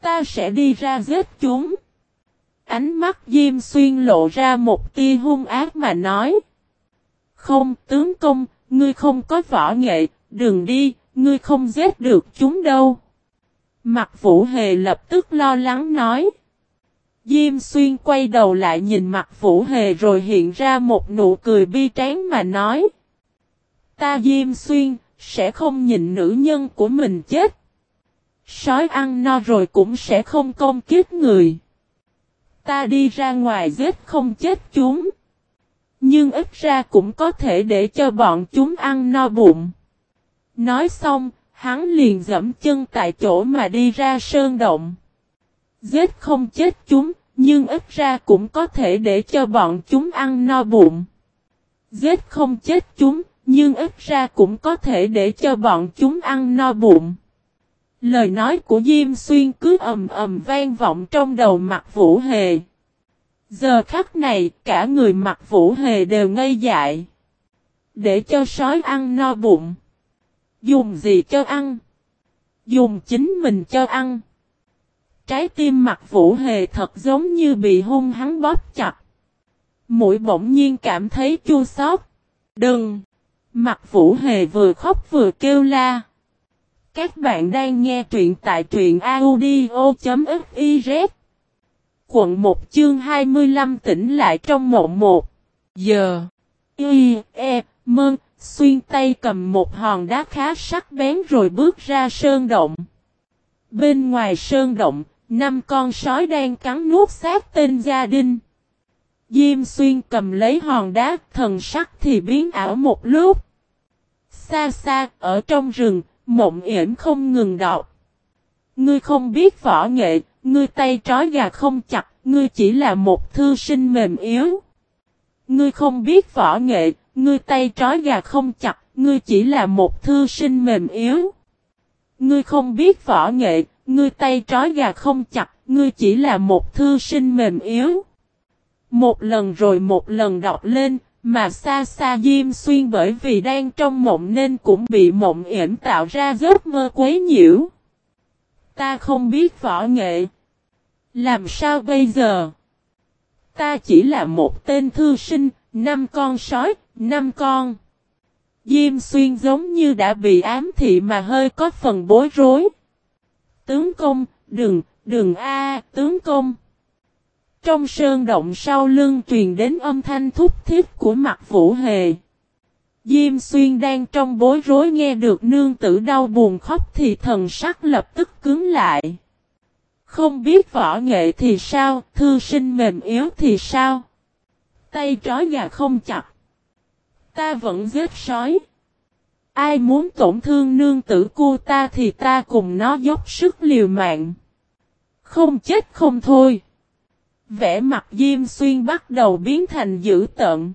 Ta sẽ đi ra giết chúng. Ánh mắt Diêm Xuyên lộ ra một tia hung ác mà nói. Không, tướng công, ngươi không có võ nghệ, đừng đi, ngươi không giết được chúng đâu. Mặt Vũ Hề lập tức lo lắng nói. Diêm Xuyên quay đầu lại nhìn mặt Vũ Hề rồi hiện ra một nụ cười bi tráng mà nói. Ta Diêm Xuyên, sẽ không nhìn nữ nhân của mình chết. Sói ăn no rồi cũng sẽ không công kiếp người. Ta đi ra ngoài giết không chết chúng. Nhưng ít ra cũng có thể để cho bọn chúng ăn no bụng. Nói xong, hắn liền dẫm chân tại chỗ mà đi ra sơn động. Giết không chết chúng, nhưng ít ra cũng có thể để cho bọn chúng ăn no bụng. Giết không chết chúng, nhưng ít ra cũng có thể để cho bọn chúng ăn no bụng. Lời nói của Diêm Xuyên cứ ầm ầm vang vọng trong đầu mặt Vũ Hề. Giờ khắc này, cả người mặt Vũ Hề đều ngây dại. Để cho sói ăn no bụng. Dùng gì cho ăn? Dùng chính mình cho ăn. Trái tim mặt Vũ Hề thật giống như bị hung hắn bóp chặt. Mũi bỗng nhiên cảm thấy chua xót. Đừng! Mặt Vũ Hề vừa khóc vừa kêu la. Các bạn đang nghe truyện tại truyện audio.fiz Quận 1 chương 25 tỉnh lại trong mộng 1 Giờ Y E. Mơn. Xuyên tay cầm một hòn đá khá sắc bén rồi bước ra sơn động. Bên ngoài sơn động, Năm con sói đang cắn nuốt xác tên gia đình. Diêm xuyên cầm lấy hòn đá, Thần sắc thì biến ảo một lúc. Xa xa, ở trong rừng Mộng yểm không ngừng đọc. Ngươi không biết võ nghệ, ngươi tay trói gà không chặt, ngươi chỉ là một thư sinh mềm yếu. Ngươi không biết võ nghệ, ngươi tay trói gà không chặt, ngươi chỉ là một thư sinh mềm yếu. Ngươi không biết võ nghệ, ngươi tay trói gà không chặt, ngươi chỉ là một thư sinh mềm yếu. Một lần rồi một lần đọc lên, mà xa xa Diêm Xuyên bởi vì đang trong mộng nên cũng bị mộng yểm tạo ra giấc mơ quấy nhiễu. Ta không biết võ nghệ. Làm sao bây giờ? Ta chỉ là một tên thư sinh, năm con sói, năm con. Diêm xuyên giống như đã bị ám thị mà hơi có phần bối rối. Tướng công, đừng, đừng a tướng công. Trong sơn động sau lưng truyền đến âm thanh thúc thiết của mặt vũ hề. Diêm xuyên đang trong bối rối nghe được nương tử đau buồn khóc thì thần sắc lập tức cứng lại. Không biết võ nghệ thì sao, thư sinh mềm yếu thì sao? Tay trói gà không chặt. Ta vẫn giết sói. Ai muốn tổn thương nương tử cô ta thì ta cùng nó dốc sức liều mạng. Không chết không thôi. Vẽ mặt Diêm Xuyên bắt đầu biến thành dữ tợn.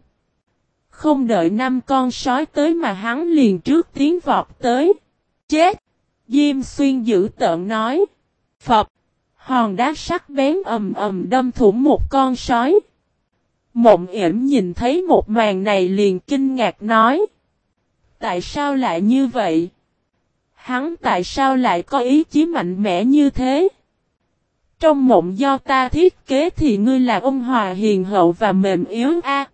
Không đợi năm con sói tới mà hắn liền trước tiếng vọt tới. Chết! Diêm Xuyên dữ tợn nói. Phật! Hòn đá sắc bén ầm ầm đâm thủng một con sói. Mộng yểm nhìn thấy một màn này liền kinh ngạc nói. Tại sao lại như vậy? Hắn tại sao lại có ý chí mạnh mẽ như thế? Trong mộng do ta thiết kế thì ngươi là ông hòa hiền hậu và mềm yếu a.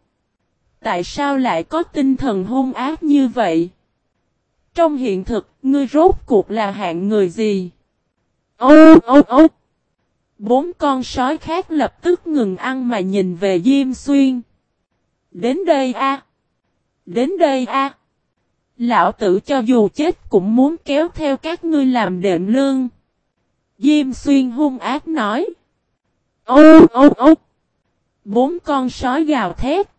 Tại sao lại có tinh thần hung ác như vậy? Trong hiện thực, ngươi rốt cuộc là hạng người gì? Ô ô ô! Bốn con sói khác lập tức ngừng ăn mà nhìn về Diêm Xuyên. Đến đây a, Đến đây a, Lão tử cho dù chết cũng muốn kéo theo các ngươi làm đệm lương. Diêm Xuyên hung ác nói. Ô ô ô! Bốn con sói gào thét.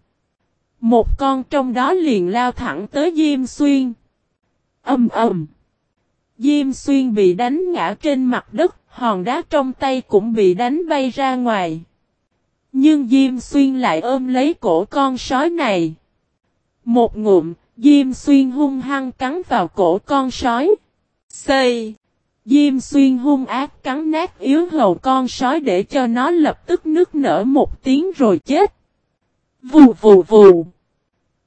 Một con trong đó liền lao thẳng tới Diêm Xuyên. Âm ầm. Diêm Xuyên bị đánh ngã trên mặt đất hòn đá trong tay cũng bị đánh bay ra ngoài. Nhưng Diêm Xuyên lại ôm lấy cổ con sói này. Một ngụm, Diêm Xuyên hung hăng cắn vào cổ con sói. Xây! Diêm Xuyên hung ác cắn nát yếu hầu con sói để cho nó lập tức nứt nở một tiếng rồi chết. Vù vù vù!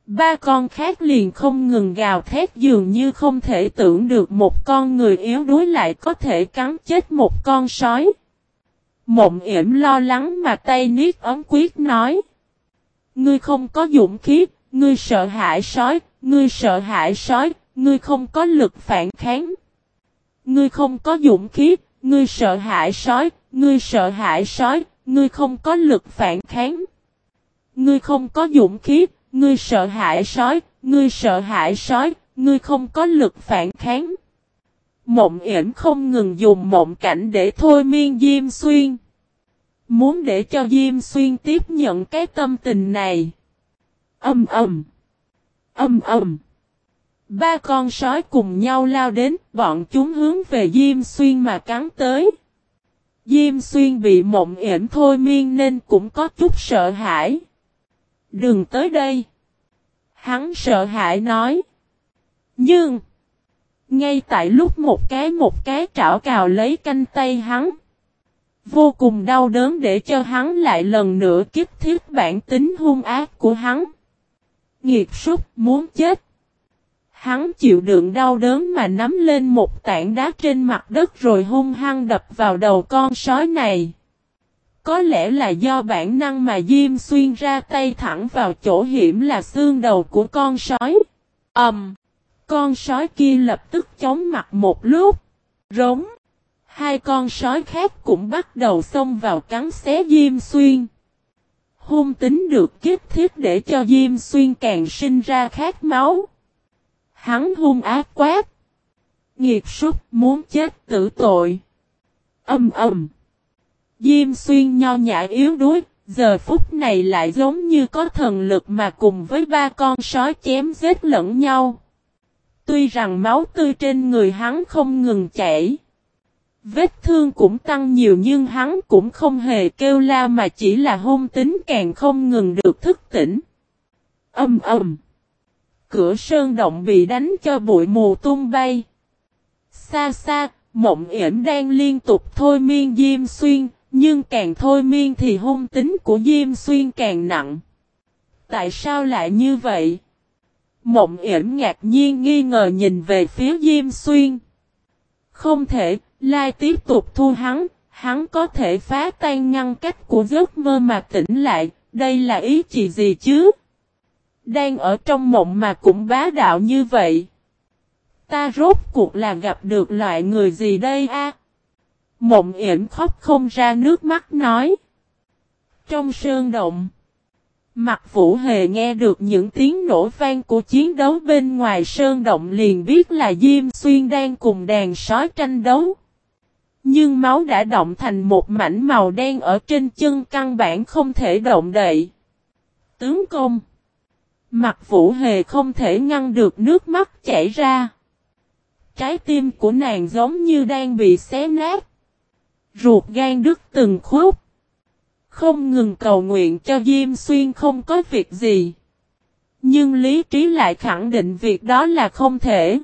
Ba con khác liền không ngừng gào thét dường như không thể tưởng được một con người yếu đuối lại có thể cắn chết một con sói. Mộng yểm lo lắng mà tay niết ấm quyết nói. Ngươi không có dũng khí, ngươi sợ hãi sói, ngươi sợ hãi sói, ngươi không có lực phản kháng. Ngươi không có dũng khí, ngươi sợ hãi sói, ngươi sợ hãi sói, ngươi không có lực phản kháng. Ngươi không có dũng khí, Ngươi sợ hãi sói, ngươi sợ hãi sói, ngươi không có lực phản kháng. Mộng yểm không ngừng dùng mộng cảnh để thôi miên Diêm Xuyên. Muốn để cho Diêm Xuyên tiếp nhận cái tâm tình này. Âm ầm. Âm ầm. Ba con sói cùng nhau lao đến, bọn chúng hướng về Diêm Xuyên mà cắn tới. Diêm Xuyên bị mộng ỉn thôi miên nên cũng có chút sợ hãi. Đừng tới đây. Hắn sợ hãi nói. Nhưng. Ngay tại lúc một cái một cái trảo cào lấy canh tay hắn. Vô cùng đau đớn để cho hắn lại lần nữa kiếp thiết bản tính hung ác của hắn. Nghiệt súc muốn chết. Hắn chịu đựng đau đớn mà nắm lên một tảng đá trên mặt đất rồi hung hăng đập vào đầu con sói này. Có lẽ là do bản năng mà Diêm Xuyên ra tay thẳng vào chỗ hiểm là xương đầu của con sói. Ẩm! Um, con sói kia lập tức chống mặt một lúc. Rống! Hai con sói khác cũng bắt đầu xông vào cắn xé Diêm Xuyên. Hung tính được kích thiết để cho Diêm Xuyên càng sinh ra khát máu. Hắn hung ác quát. Nghiệt súc muốn chết tử tội. Âm ầm. Diêm xuyên nho nhã yếu đuối, giờ phút này lại giống như có thần lực mà cùng với ba con sói chém giết lẫn nhau. Tuy rằng máu tươi trên người hắn không ngừng chảy. Vết thương cũng tăng nhiều nhưng hắn cũng không hề kêu la mà chỉ là hôn tính càng không ngừng được thức tỉnh. Âm ầm. Cửa sơn động bị đánh cho bụi mù tung bay. Xa xa, mộng yểm đang liên tục thôi miên diêm xuyên, nhưng càng thôi miên thì hung tính của Diêm Xuyên càng nặng. Tại sao lại như vậy? Mộng yểm ngạc nhiên nghi ngờ nhìn về phía Diêm Xuyên. Không thể, Lai tiếp tục thu hắn, hắn có thể phá tan ngăn cách của giấc mơ mà tỉnh lại, đây là ý chỉ gì chứ? Đang ở trong mộng mà cũng bá đạo như vậy. Ta rốt cuộc là gặp được loại người gì đây a? Mộng yểm khóc không ra nước mắt nói. Trong sơn động. Mặt vũ hề nghe được những tiếng nổ vang của chiến đấu bên ngoài sơn động liền biết là Diêm Xuyên đang cùng đàn sói tranh đấu. Nhưng máu đã động thành một mảnh màu đen ở trên chân căn bản không thể động đậy. Tướng công. Mặt vũ hề không thể ngăn được nước mắt chảy ra. Trái tim của nàng giống như đang bị xé nát. Ruột gan đứt từng khúc. Không ngừng cầu nguyện cho Diêm Xuyên không có việc gì. Nhưng lý trí lại khẳng định việc đó là không thể.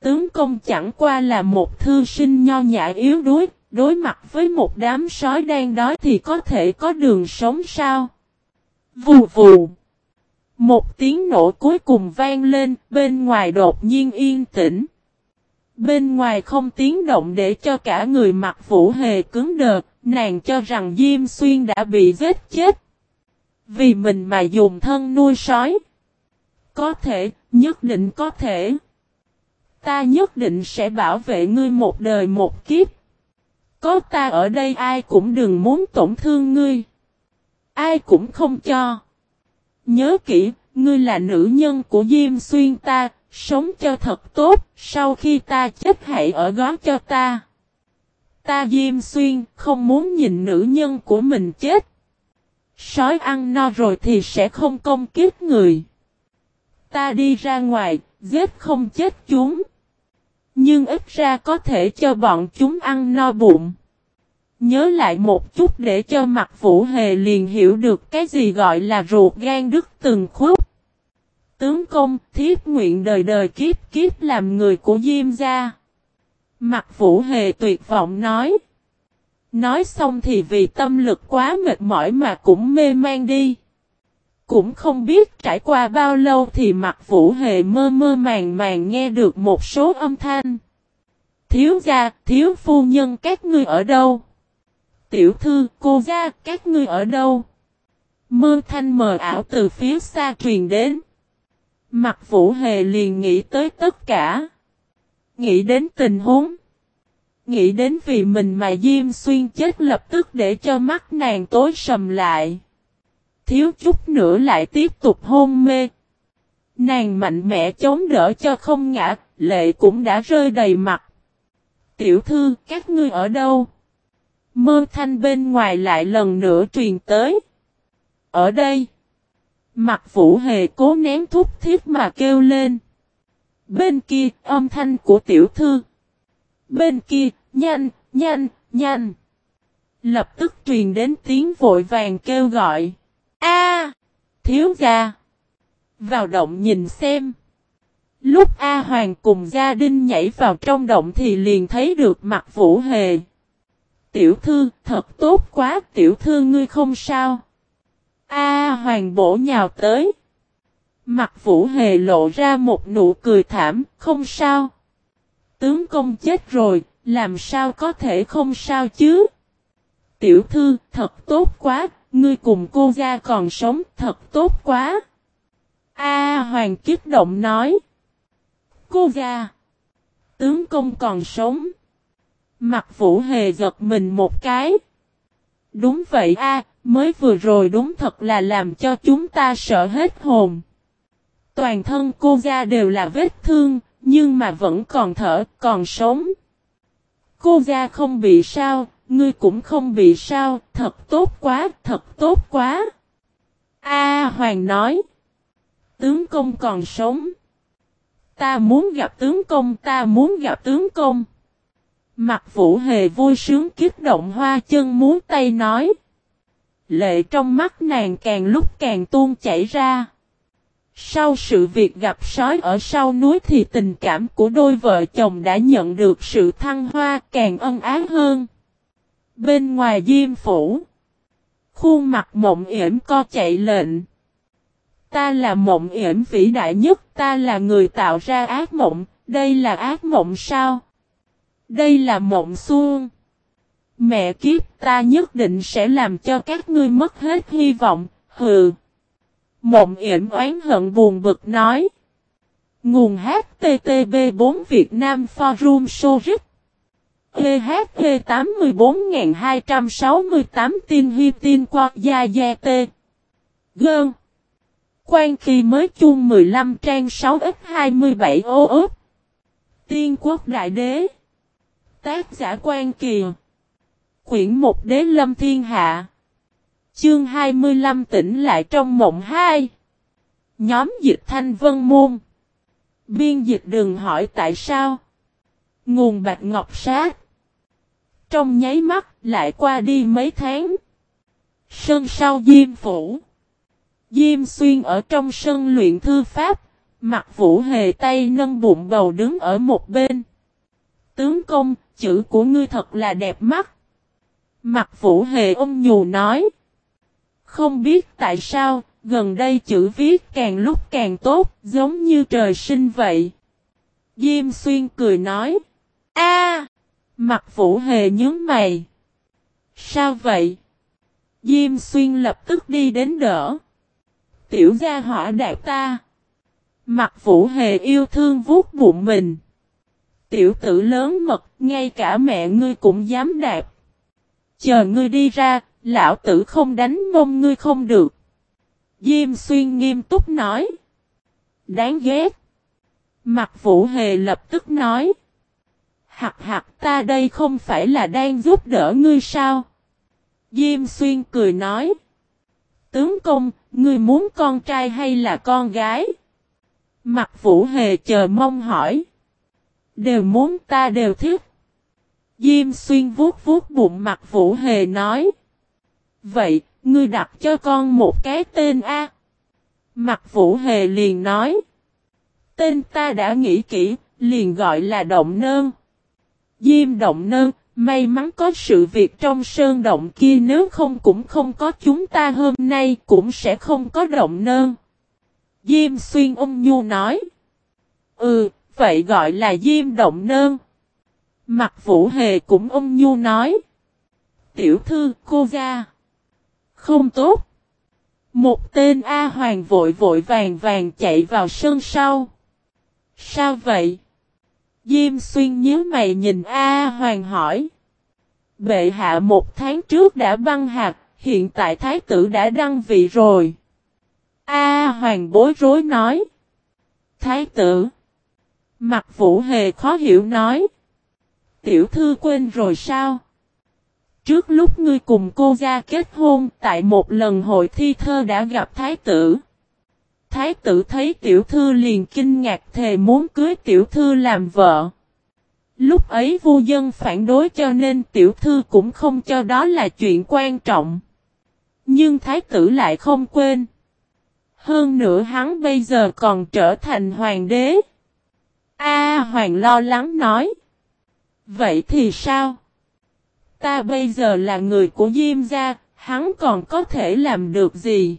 Tướng công chẳng qua là một thư sinh nho nhã yếu đuối, đối mặt với một đám sói đang đói thì có thể có đường sống sao? Vù vù. Một tiếng nổ cuối cùng vang lên, bên ngoài đột nhiên yên tĩnh. Bên ngoài không tiếng động để cho cả người mặc vũ hề cứng đờ, nàng cho rằng Diêm Xuyên đã bị giết chết. Vì mình mà dùng thân nuôi sói. Có thể, nhất định có thể. Ta nhất định sẽ bảo vệ ngươi một đời một kiếp. Có ta ở đây ai cũng đừng muốn tổn thương ngươi. Ai cũng không cho. Nhớ kỹ, ngươi là nữ nhân của Diêm Xuyên ta, sống cho thật tốt, sau khi ta chết hãy ở gói cho ta. Ta Diêm Xuyên không muốn nhìn nữ nhân của mình chết. Sói ăn no rồi thì sẽ không công kiếp người. Ta đi ra ngoài, giết không chết chúng. Nhưng ít ra có thể cho bọn chúng ăn no bụng. Nhớ lại một chút để cho mặt vũ hề liền hiểu được cái gì gọi là ruột gan đứt từng khúc. Tướng công, thiết nguyện đời đời kiếp kiếp làm người của Diêm gia. Mặt vũ hề tuyệt vọng nói. Nói xong thì vì tâm lực quá mệt mỏi mà cũng mê man đi. Cũng không biết trải qua bao lâu thì mặt vũ hề mơ mơ màng màng nghe được một số âm thanh. Thiếu gia, thiếu phu nhân các ngươi ở đâu? Tiểu thư, cô gia, các ngươi ở đâu? Mơ thanh mờ ảo từ phía xa truyền đến. Mặt vũ hề liền nghĩ tới tất cả. Nghĩ đến tình huống. Nghĩ đến vì mình mà Diêm Xuyên chết lập tức để cho mắt nàng tối sầm lại. Thiếu chút nữa lại tiếp tục hôn mê. Nàng mạnh mẽ chống đỡ cho không ngã, lệ cũng đã rơi đầy mặt. Tiểu thư, các ngươi ở đâu? Mơ thanh bên ngoài lại lần nữa truyền tới. Ở đây. Mặt vũ hề cố nén thúc thiết mà kêu lên. Bên kia, âm thanh của tiểu thư. Bên kia, nhanh, nhanh, nhanh. Lập tức truyền đến tiếng vội vàng kêu gọi. A, Thiếu gia! Vào động nhìn xem. Lúc A Hoàng cùng gia đình nhảy vào trong động thì liền thấy được mặt vũ hề. Tiểu thư, thật tốt quá, tiểu thư ngươi không sao. A Hoàng bổ nhào tới. Mặt vũ hề lộ ra một nụ cười thảm, không sao. Tướng công chết rồi, làm sao có thể không sao chứ? Tiểu thư, thật tốt quá, ngươi cùng cô gia còn sống, thật tốt quá. A Hoàng kích động nói. Cô gia. Tướng công còn sống. Mặt vũ hề giật mình một cái. Đúng vậy a, mới vừa rồi đúng thật là làm cho chúng ta sợ hết hồn. Toàn thân cô gia đều là vết thương, nhưng mà vẫn còn thở, còn sống. Cô gia không bị sao, ngươi cũng không bị sao, thật tốt quá, thật tốt quá. A Hoàng nói. Tướng công còn sống. Ta muốn gặp tướng công, ta muốn gặp tướng công. Mặt vũ hề vui sướng kiếp động hoa chân muốn tay nói. Lệ trong mắt nàng càng lúc càng tuôn chảy ra. Sau sự việc gặp sói ở sau núi thì tình cảm của đôi vợ chồng đã nhận được sự thăng hoa càng ân ái hơn. Bên ngoài diêm phủ, khuôn mặt mộng yểm co chạy lệnh. Ta là mộng yểm vĩ đại nhất, ta là người tạo ra ác mộng, đây là ác mộng sao? Đây là mộng xuông. Mẹ kiếp ta nhất định sẽ làm cho các ngươi mất hết hy vọng, hừ. Mộng yểm oán hận buồn bực nói. Nguồn HTTP 4 Việt Nam Forum Sorix EHP 84268 tin huy tin qua gia gia t. Gơn. Quan khi mới chung 15 trang 6 x 27 ô ớt. Tiên quốc đại đế. Tác giả quan kiều, Quyển một đế lâm thiên hạ. Chương 25 tỉnh lại trong mộng 2. Nhóm dịch thanh vân môn. Biên dịch đừng hỏi tại sao. Nguồn bạch ngọc sát. Trong nháy mắt lại qua đi mấy tháng. Sân sau Diêm Phủ. Diêm Xuyên ở trong sân luyện thư pháp. Mặt vũ hề tay nâng bụng bầu đứng ở một bên. Tướng công, chữ của ngươi thật là đẹp mắt. Mặt vũ hề ôm nhù nói. Không biết tại sao, gần đây chữ viết càng lúc càng tốt, giống như trời sinh vậy. Diêm xuyên cười nói. a Mặt vũ hề nhớ mày. Sao vậy? Diêm xuyên lập tức đi đến đỡ. Tiểu gia hỏa đạt ta. Mặt vũ hề yêu thương vuốt bụng mình. Tiểu tử lớn mật, ngay cả mẹ ngươi cũng dám đạp. Chờ ngươi đi ra, lão tử không đánh mông ngươi không được. Diêm xuyên nghiêm túc nói. Đáng ghét. Mặt vũ hề lập tức nói. Hạc Hạc ta đây không phải là đang giúp đỡ ngươi sao? Diêm xuyên cười nói. Tướng công, ngươi muốn con trai hay là con gái? Mặt vũ hề chờ mong hỏi. Đều muốn ta đều thích. Diêm xuyên vuốt vuốt bụng mặt vũ hề nói. Vậy, ngươi đặt cho con một cái tên A. Mặt vũ hề liền nói. Tên ta đã nghĩ kỹ, liền gọi là động nơn. Diêm động nơn, may mắn có sự việc trong sơn động kia nếu không cũng không có chúng ta hôm nay cũng sẽ không có động nơn. Diêm xuyên ôm nhu nói. Ừ, vậy gọi là diêm động nơn. Mặt vũ hề cũng ôm nhu nói. Tiểu thư cô ra. Không tốt. Một tên A Hoàng vội vội vàng vàng chạy vào sân sau. Sao vậy? Diêm xuyên nhớ mày nhìn A Hoàng hỏi. Bệ hạ một tháng trước đã băng hạt, hiện tại thái tử đã đăng vị rồi. A Hoàng bối rối nói. Thái tử. Mặt vũ hề khó hiểu nói. Tiểu thư quên rồi sao? Trước lúc ngươi cùng cô ra kết hôn, tại một lần hội thi thơ đã gặp thái tử. Thái tử thấy tiểu thư liền kinh ngạc thề muốn cưới tiểu thư làm vợ. Lúc ấy vô dân phản đối cho nên tiểu thư cũng không cho đó là chuyện quan trọng. Nhưng thái tử lại không quên. Hơn nữa hắn bây giờ còn trở thành hoàng đế. A hoàng lo lắng nói. Vậy thì sao? Ta bây giờ là người của Diêm gia, hắn còn có thể làm được gì?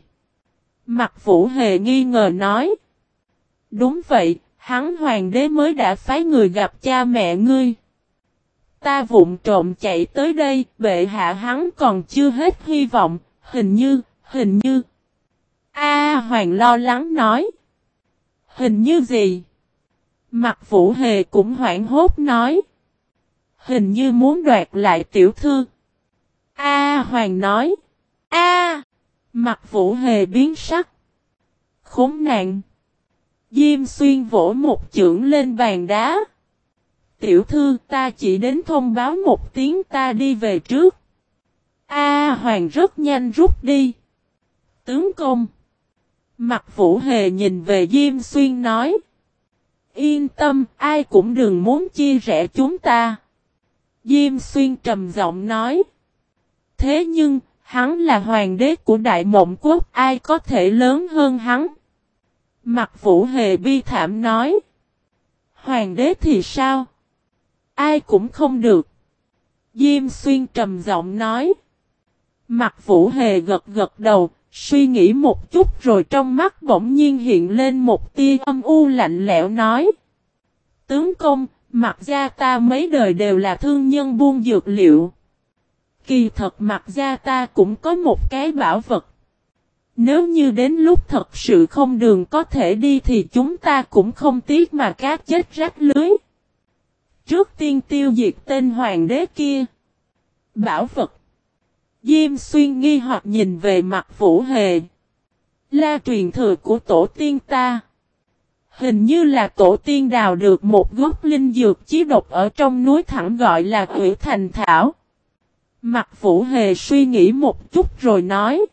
Mặt vũ hề nghi ngờ nói. Đúng vậy, hắn hoàng đế mới đã phái người gặp cha mẹ ngươi. Ta vụng trộm chạy tới đây, bệ hạ hắn còn chưa hết hy vọng, hình như, hình như. A hoàng lo lắng nói. Hình như gì? Mặt vũ hề cũng hoảng hốt nói. Hình như muốn đoạt lại tiểu thư. A Hoàng nói. A Mặt vũ hề biến sắc. Khốn nạn. Diêm xuyên vỗ một chưởng lên bàn đá. Tiểu thư, ta chỉ đến thông báo một tiếng ta đi về trước. A Hoàng rất nhanh rút đi. Tướng công. Mặt vũ hề nhìn về Diêm xuyên nói. Yên tâm ai cũng đừng muốn chia rẽ chúng ta. Diêm xuyên trầm giọng nói. Thế nhưng, hắn là hoàng đế của đại mộng quốc, ai có thể lớn hơn hắn? Mặt vũ hề bi thảm nói. Hoàng đế thì sao? Ai cũng không được. Diêm xuyên trầm giọng nói. Mặt vũ hề gật gật đầu, suy nghĩ một chút rồi trong mắt bỗng nhiên hiện lên một tia âm u lạnh lẽo nói. Tướng công, mặt gia ta mấy đời đều là thương nhân buôn dược liệu. Kỳ thật mặt gia ta cũng có một cái bảo vật. Nếu như đến lúc thật sự không đường có thể đi thì chúng ta cũng không tiếc mà cá chết rách lưới. Trước tiên tiêu diệt tên hoàng đế kia. Bảo vật. Diêm xuyên nghi hoặc nhìn về mặt vũ hề. La truyền thừa của tổ tiên ta. Hình như là tổ tiên đào được một gốc linh dược chí độc ở trong núi thẳng gọi là Quỷ Thành Thảo. Mặt Vũ Hề suy nghĩ một chút rồi nói.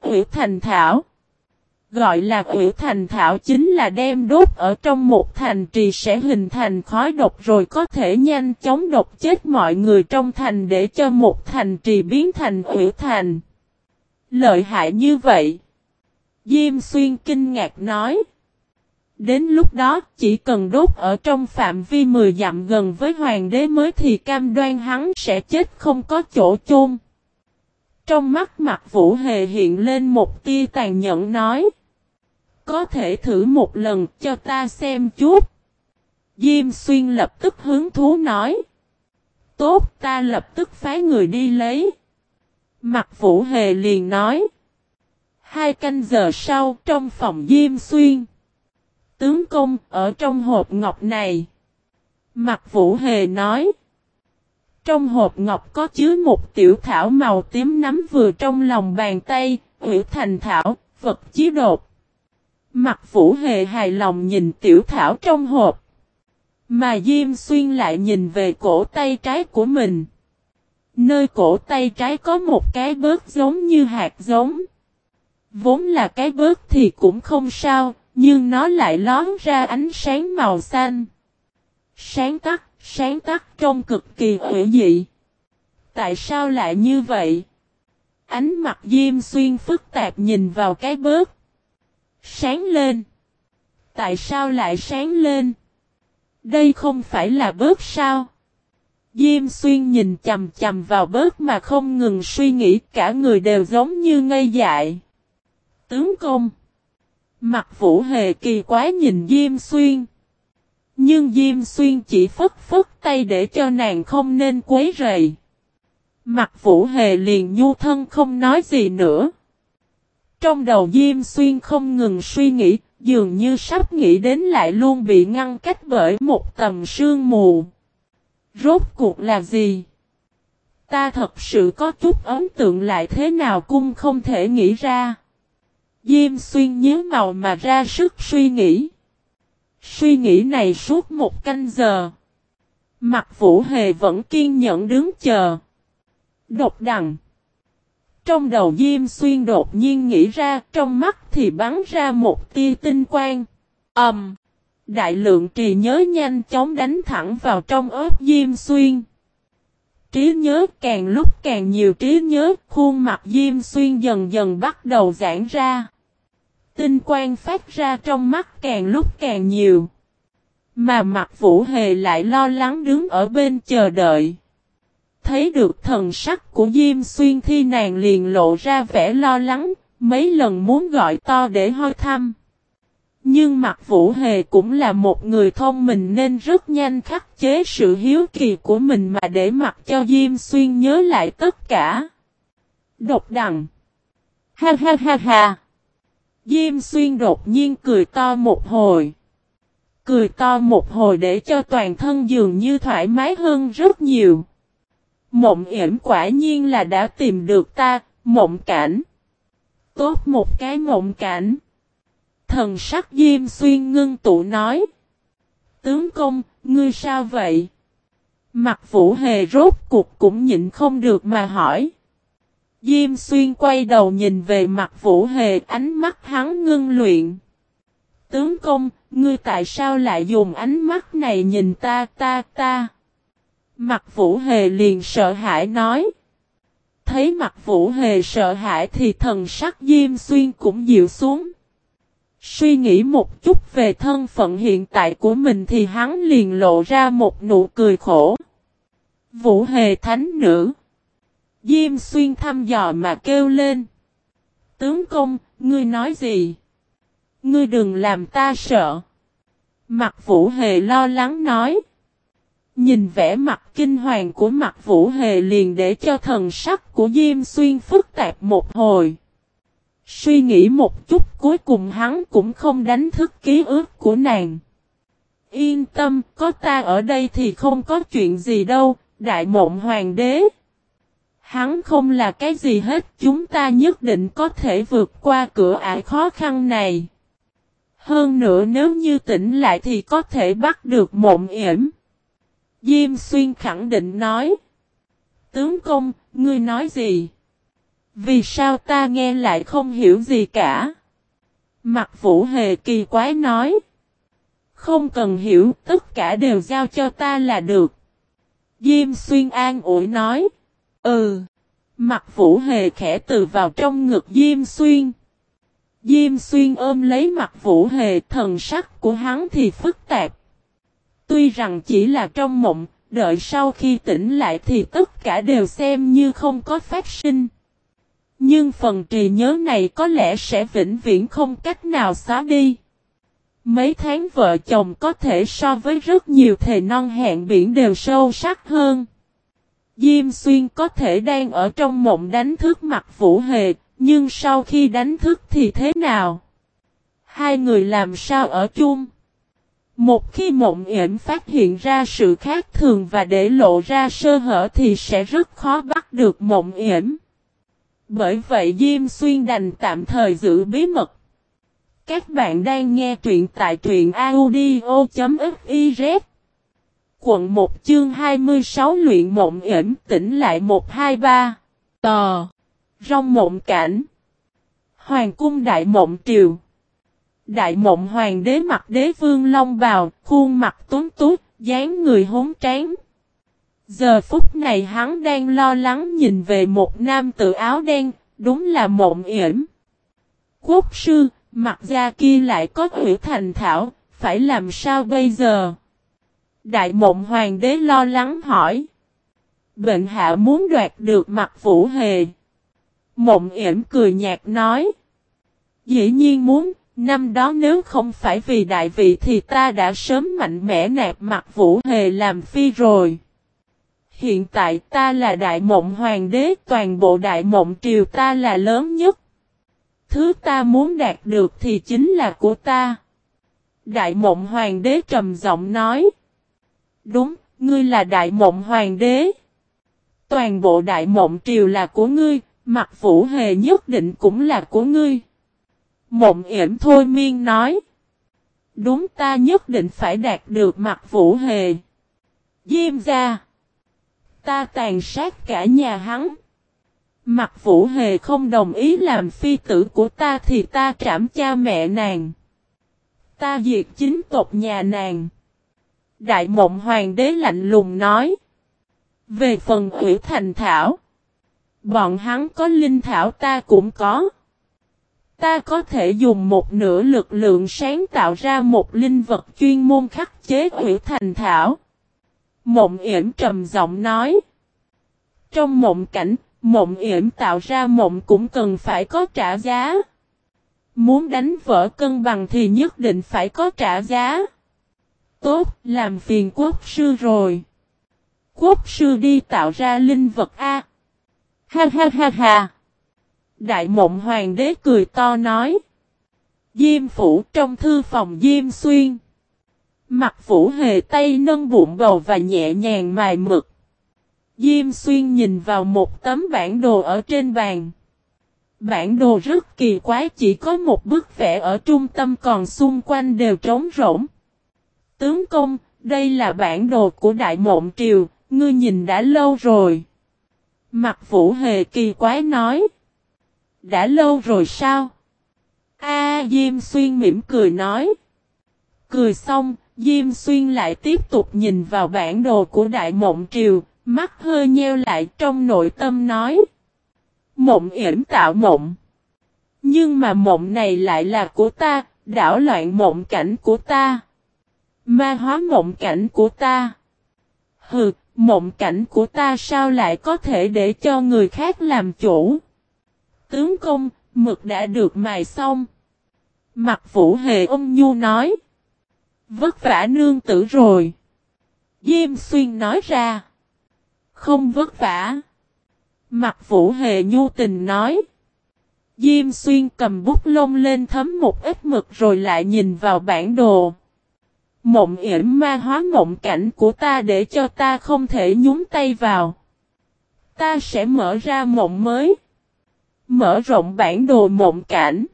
Quỷ Thành Thảo. Gọi là quỷ thành thảo chính là đem đốt ở trong một thành trì sẽ hình thành khói độc rồi có thể nhanh chóng độc chết mọi người trong thành để cho một thành trì biến thành quỷ thành. Lợi hại như vậy. Diêm xuyên kinh ngạc nói. Đến lúc đó, chỉ cần đốt ở trong phạm vi 10 dặm gần với hoàng đế mới thì cam đoan hắn sẽ chết không có chỗ chôn. Trong mắt mặt vũ hề hiện lên một tia tàn nhẫn nói. Có thể thử một lần cho ta xem chút. Diêm xuyên lập tức hứng thú nói. Tốt ta lập tức phái người đi lấy. Mặt vũ hề liền nói. Hai canh giờ sau trong phòng Diêm xuyên. Tướng công ở trong hộp ngọc này. Mặt vũ hề nói. Trong hộp ngọc có chứa một tiểu thảo màu tím nắm vừa trong lòng bàn tay, ủy thành thảo, vật chí đột. Mặt vũ hề hài lòng nhìn tiểu thảo trong hộp. Mà Diêm Xuyên lại nhìn về cổ tay trái của mình. Nơi cổ tay trái có một cái bớt giống như hạt giống. Vốn là cái bớt thì cũng không sao, nhưng nó lại lón ra ánh sáng màu xanh. Sáng tắt, sáng tắt trông cực kỳ hữu dị. Tại sao lại như vậy? Ánh mặt Diêm Xuyên phức tạp nhìn vào cái bớt. Sáng lên. Tại sao lại sáng lên? Đây không phải là bớt sao? Diêm xuyên nhìn chầm chầm vào bớt mà không ngừng suy nghĩ, cả người đều giống như ngây dại. Tướng công. Mặt vũ hề kỳ quái nhìn Diêm xuyên. Nhưng Diêm xuyên chỉ phất phất tay để cho nàng không nên quấy rầy. Mặt vũ hề liền nhu thân không nói gì nữa. Trong đầu Diêm Xuyên không ngừng suy nghĩ, dường như sắp nghĩ đến lại luôn bị ngăn cách bởi một tầm sương mù. Rốt cuộc là gì? Ta thật sự có chút ấn tượng lại thế nào cũng không thể nghĩ ra. Diêm xuyên nhớ màu mà ra sức suy nghĩ. Suy nghĩ này suốt một canh giờ. Mặt vũ hề vẫn kiên nhẫn đứng chờ. Độc đằng. Trong đầu Diêm Xuyên đột nhiên nghĩ ra, trong mắt thì bắn ra một tia tinh quang. Ầm! Um, đại lượng trì nhớ nhanh chóng đánh thẳng vào trong ớt Diêm Xuyên. Trí nhớ càng lúc càng nhiều trí nhớ, khuôn mặt Diêm Xuyên dần dần bắt đầu giãn ra. Tinh quang phát ra trong mắt càng lúc càng nhiều. Mà mặt Vũ Hề lại lo lắng đứng ở bên chờ đợi. Thấy được thần sắc của Diêm Xuyên thi nàng liền lộ ra vẻ lo lắng, mấy lần muốn gọi to để hoi thăm. Nhưng mặt Vũ Hề cũng là một người thông minh nên rất nhanh khắc chế sự hiếu kỳ của mình mà để mặc cho Diêm Xuyên nhớ lại tất cả. Độc đằng. Ha ha ha ha. Diêm Xuyên đột nhiên cười to một hồi. Cười to một hồi để cho toàn thân dường như thoải mái hơn rất nhiều. Mộng yểm quả nhiên là đã tìm được ta, mộng cảnh. Tốt một cái mộng cảnh. Thần sắc Diêm Xuyên ngưng tụ nói. Tướng công, ngươi sao vậy? Mặt vũ hề rốt cuộc cũng nhịn không được mà hỏi. Diêm Xuyên quay đầu nhìn về mặt vũ hề ánh mắt hắn ngưng luyện. Tướng công, ngươi tại sao lại dùng ánh mắt này nhìn ta ta ta? Mặt vũ hề liền sợ hãi nói. Thấy mặt vũ hề sợ hãi thì thần sắc Diêm Xuyên cũng dịu xuống. Suy nghĩ một chút về thân phận hiện tại của mình thì hắn liền lộ ra một nụ cười khổ. Vũ hề thánh nữ. Diêm Xuyên thăm dò mà kêu lên. Tướng công, ngươi nói gì? Ngươi đừng làm ta sợ. Mặt vũ hề lo lắng nói. Nhìn vẻ mặt kinh hoàng của mặt vũ hề liền để cho thần sắc của Diêm Xuyên phức tạp một hồi. Suy nghĩ một chút cuối cùng hắn cũng không đánh thức ký ức của nàng. Yên tâm, có ta ở đây thì không có chuyện gì đâu, đại mộng hoàng đế. Hắn không là cái gì hết, chúng ta nhất định có thể vượt qua cửa ải khó khăn này. Hơn nữa nếu như tỉnh lại thì có thể bắt được mộng yểm. Diêm xuyên khẳng định nói. Tướng công, ngươi nói gì? Vì sao ta nghe lại không hiểu gì cả? Mặt vũ hề kỳ quái nói. Không cần hiểu, tất cả đều giao cho ta là được. Diêm xuyên an ủi nói. Ừ. Mặt vũ hề khẽ từ vào trong ngực Diêm xuyên. Diêm xuyên ôm lấy mặt vũ hề thần sắc của hắn thì phức tạp. Tuy rằng chỉ là trong mộng, đợi sau khi tỉnh lại thì tất cả đều xem như không có phát sinh. Nhưng phần trì nhớ này có lẽ sẽ vĩnh viễn không cách nào xóa đi. Mấy tháng vợ chồng có thể so với rất nhiều thề non hẹn biển đều sâu sắc hơn. Diêm xuyên có thể đang ở trong mộng đánh thức mặt vũ hề, nhưng sau khi đánh thức thì thế nào? Hai người làm sao ở chung? Một khi mộng yểm phát hiện ra sự khác thường và để lộ ra sơ hở thì sẽ rất khó bắt được mộng yểm. Bởi vậy Diêm Xuyên đành tạm thời giữ bí mật. Các bạn đang nghe truyện tại truyện audio.fiz Quận 1 chương 26 luyện mộng yểm tỉnh lại 123 Tò. Rong mộng cảnh. Hoàng cung đại mộng triều. Đại mộng hoàng đế mặt đế vương long bào, khuôn mặt tuấn tút, dáng người hốn tráng. Giờ phút này hắn đang lo lắng nhìn về một nam tự áo đen, đúng là mộng yểm. Quốc sư, mặt da kia lại có hủy thành thảo, phải làm sao bây giờ? Đại mộng hoàng đế lo lắng hỏi. Bệnh hạ muốn đoạt được mặt vũ hề. Mộng yểm cười nhạt nói. Dĩ nhiên muốn, năm đó nếu không phải vì đại vị thì ta đã sớm mạnh mẽ nạp mặt vũ hề làm phi rồi. Hiện tại ta là đại mộng hoàng đế, toàn bộ đại mộng triều ta là lớn nhất. Thứ ta muốn đạt được thì chính là của ta. Đại mộng hoàng đế trầm giọng nói. Đúng, ngươi là đại mộng hoàng đế. Toàn bộ đại mộng triều là của ngươi, mặt vũ hề nhất định cũng là của ngươi. Mộng yểm thôi miên nói. Đúng ta nhất định phải đạt được mặt vũ hề. Diêm ra. Ta tàn sát cả nhà hắn. Mặt vũ hề không đồng ý làm phi tử của ta thì ta trảm cha mẹ nàng. Ta diệt chính tộc nhà nàng. Đại mộng hoàng đế lạnh lùng nói. Về phần ủy thành thảo. Bọn hắn có linh thảo ta cũng có. Ta có thể dùng một nửa lực lượng sáng tạo ra một linh vật chuyên môn khắc chế hủy thành thảo. Mộng yểm trầm giọng nói. Trong mộng cảnh, mộng yểm tạo ra mộng cũng cần phải có trả giá. Muốn đánh vỡ cân bằng thì nhất định phải có trả giá. Tốt, làm phiền quốc sư rồi. Quốc sư đi tạo ra linh vật A. Ha ha ha ha. Đại mộng hoàng đế cười to nói. Diêm phủ trong thư phòng Diêm xuyên. Mặt phủ hề tay nâng bụng bầu và nhẹ nhàng mài mực. Diêm xuyên nhìn vào một tấm bản đồ ở trên bàn. Bản đồ rất kỳ quái chỉ có một bức vẽ ở trung tâm còn xung quanh đều trống rỗng. Tướng công, đây là bản đồ của Đại Mộng Triều, ngươi nhìn đã lâu rồi. Mặt vũ hề kỳ quái nói. Đã lâu rồi sao? A Diêm Xuyên mỉm cười nói. Cười xong, Diêm Xuyên lại tiếp tục nhìn vào bản đồ của Đại Mộng Triều, mắt hơi nheo lại trong nội tâm nói. Mộng yểm tạo mộng. Nhưng mà mộng này lại là của ta, đảo loạn mộng cảnh của ta. Ma hóa mộng cảnh của ta. Hừ, mộng cảnh của ta sao lại có thể để cho người khác làm chủ? Tướng công, Mực đã được mài xong. Mặt vũ hề ông nhu nói. Vất vả nương tử rồi. Diêm xuyên nói ra. Không vất vả. Mặt vũ hề nhu tình nói. Diêm xuyên cầm bút lông lên thấm một ít mực rồi lại nhìn vào bản đồ. Mộng yểm ma hóa mộng cảnh của ta để cho ta không thể nhúng tay vào. Ta sẽ mở ra mộng mới. Mở rộng bản đồ mộng cảnh.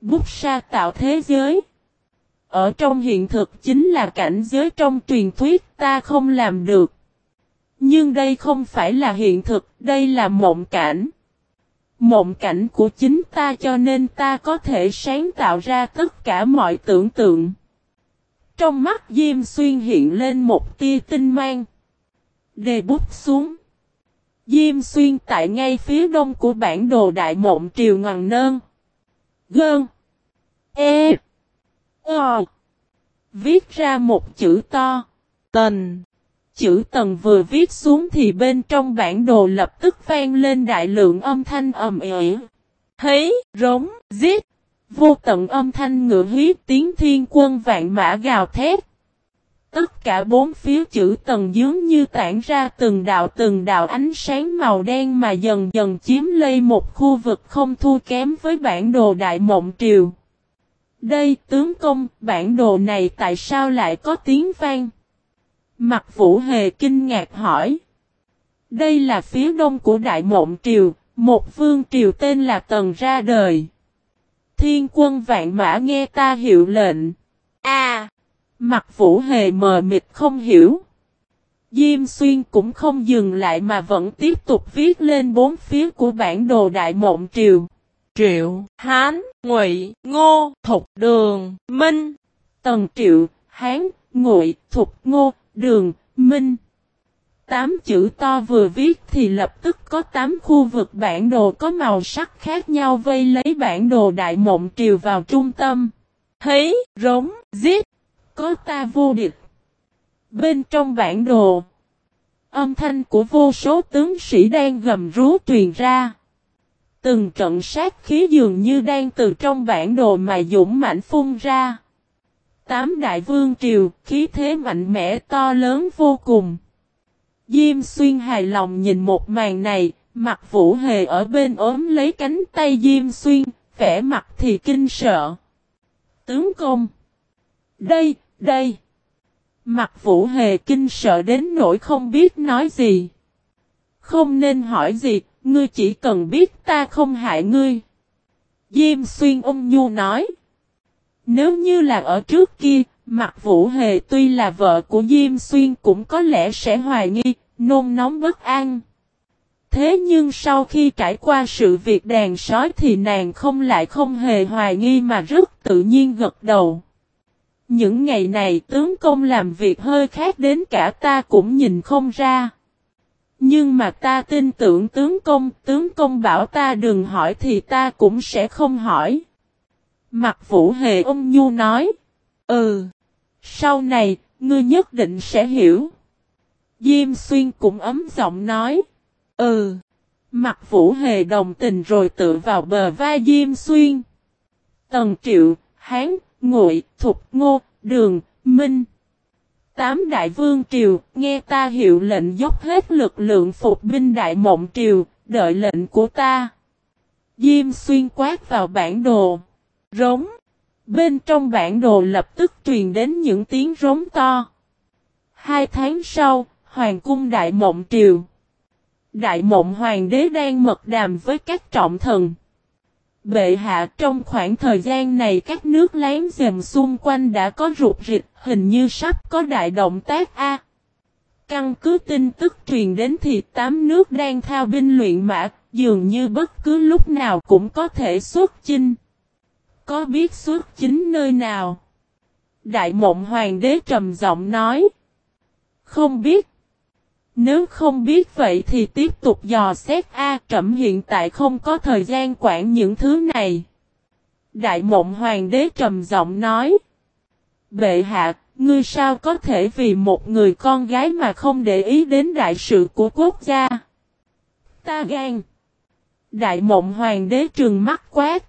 Bút sa tạo thế giới. Ở trong hiện thực chính là cảnh giới trong truyền thuyết ta không làm được. Nhưng đây không phải là hiện thực, đây là mộng cảnh. Mộng cảnh của chính ta cho nên ta có thể sáng tạo ra tất cả mọi tưởng tượng. Trong mắt Diêm Xuyên hiện lên một tia tinh mang. Đề bút xuống. Diêm Xuyên tại ngay phía đông của bản đồ đại mộng triều ngàn nơn. Gơn. E. O. Viết ra một chữ to. Tần. Chữ tần vừa viết xuống thì bên trong bản đồ lập tức vang lên đại lượng âm thanh ầm ỉ, Thấy, rống, giết. Vô tận âm thanh ngựa huyết tiếng thiên quân vạn mã gào thét. Tất cả bốn phía chữ tầng dướng như tản ra từng đạo từng đạo ánh sáng màu đen mà dần dần chiếm lấy một khu vực không thua kém với bản đồ Đại Mộng Triều. Đây tướng công, bản đồ này tại sao lại có tiếng vang? Mặt vũ hề kinh ngạc hỏi. Đây là phía đông của Đại Mộng Triều, một vương triều tên là Tần ra đời. Thiên quân vạn mã nghe ta hiệu lệnh. A mặt vũ hề mờ mịt không hiểu. Diêm xuyên cũng không dừng lại mà vẫn tiếp tục viết lên bốn phía của bản đồ Đại Mộng Triều. Triệu, Hán, Ngụy, Ngô, Thục, Đường, Minh. Tần Triệu, Hán, Ngụy, Thục, Ngô, Đường, Minh. Tám chữ to vừa viết thì lập tức có tám khu vực bản đồ có màu sắc khác nhau vây lấy bản đồ đại mộng triều vào trung tâm. Thấy, rống, giết, có ta vô địch. Bên trong bản đồ, âm thanh của vô số tướng sĩ đang gầm rú truyền ra. Từng trận sát khí dường như đang từ trong bản đồ mà dũng mãnh phun ra. Tám đại vương triều, khí thế mạnh mẽ to lớn vô cùng. Diêm xuyên hài lòng nhìn một màn này, mặt vũ hề ở bên ốm lấy cánh tay Diêm xuyên, vẻ mặt thì kinh sợ. Tướng công! Đây, đây! Mặt vũ hề kinh sợ đến nỗi không biết nói gì. Không nên hỏi gì, ngươi chỉ cần biết ta không hại ngươi. Diêm xuyên ung nhu nói. Nếu như là ở trước kia, Mặt Vũ Hề tuy là vợ của Diêm Xuyên cũng có lẽ sẽ hoài nghi, nôn nóng bất an. Thế nhưng sau khi trải qua sự việc đàn sói thì nàng không lại không hề hoài nghi mà rất tự nhiên gật đầu. Những ngày này tướng công làm việc hơi khác đến cả ta cũng nhìn không ra. Nhưng mà ta tin tưởng tướng công, tướng công bảo ta đừng hỏi thì ta cũng sẽ không hỏi. Mặt vũ hề ông Nhu nói. Ừ. Sau này, ngươi nhất định sẽ hiểu. Diêm xuyên cũng ấm giọng nói. Ừ. Mặt vũ hề đồng tình rồi tự vào bờ vai Diêm xuyên. Tần triệu, hán, ngụy, thục ngô, đường, minh. Tám đại vương triều, nghe ta hiệu lệnh dốc hết lực lượng phục binh đại mộng triều, đợi lệnh của ta. Diêm xuyên quát vào bản đồ. Rống. Bên trong bản đồ lập tức truyền đến những tiếng rống to. Hai tháng sau, Hoàng cung Đại Mộng Triều. Đại Mộng Hoàng đế đang mật đàm với các trọng thần. Bệ hạ trong khoảng thời gian này các nước láng giềng xung quanh đã có rụt rịch, hình như sắp có đại động tác A. Căn cứ tin tức truyền đến thì tám nước đang thao binh luyện mã, dường như bất cứ lúc nào cũng có thể xuất chinh. Có biết xuất chính nơi nào? Đại mộng hoàng đế trầm giọng nói. Không biết. Nếu không biết vậy thì tiếp tục dò xét A trầm hiện tại không có thời gian quản những thứ này. Đại mộng hoàng đế trầm giọng nói. Bệ hạ, ngươi sao có thể vì một người con gái mà không để ý đến đại sự của quốc gia? Ta gan. Đại mộng hoàng đế trừng mắt quát.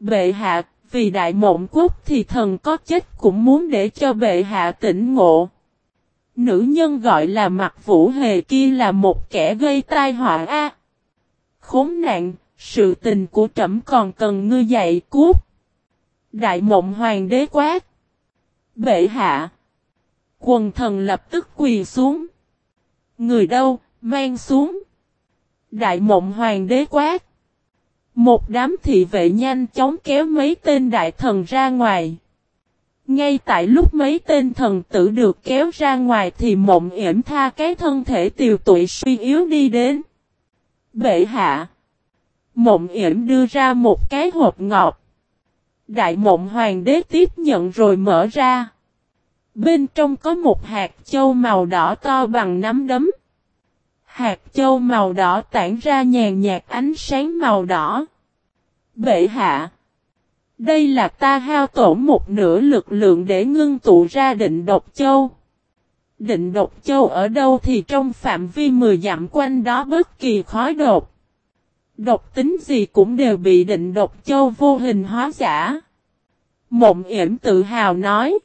Bệ hạ, vì đại mộng quốc thì thần có chết cũng muốn để cho bệ hạ tỉnh ngộ. Nữ nhân gọi là mặt vũ hề kia là một kẻ gây tai họa a. Khốn nạn, sự tình của trẫm còn cần ngươi dạy cút. Đại mộng hoàng đế quát. Bệ hạ. Quần thần lập tức quỳ xuống. Người đâu, mang xuống. Đại mộng hoàng đế quát. Một đám thị vệ nhanh chóng kéo mấy tên đại thần ra ngoài. Ngay tại lúc mấy tên thần tử được kéo ra ngoài thì mộng yểm tha cái thân thể tiều tụy suy yếu đi đến. Bệ hạ. Mộng yểm đưa ra một cái hộp ngọt. Đại mộng hoàng đế tiếp nhận rồi mở ra. Bên trong có một hạt châu màu đỏ to bằng nắm đấm. Hạt châu màu đỏ tản ra nhàn nhạt ánh sáng màu đỏ. Bệ hạ. Đây là ta hao tổn một nửa lực lượng để ngưng tụ ra định độc châu. Định độc châu ở đâu thì trong phạm vi 10 dặm quanh đó bất kỳ khói độc. Độc tính gì cũng đều bị định độc châu vô hình hóa giả. Mộng yểm tự hào nói.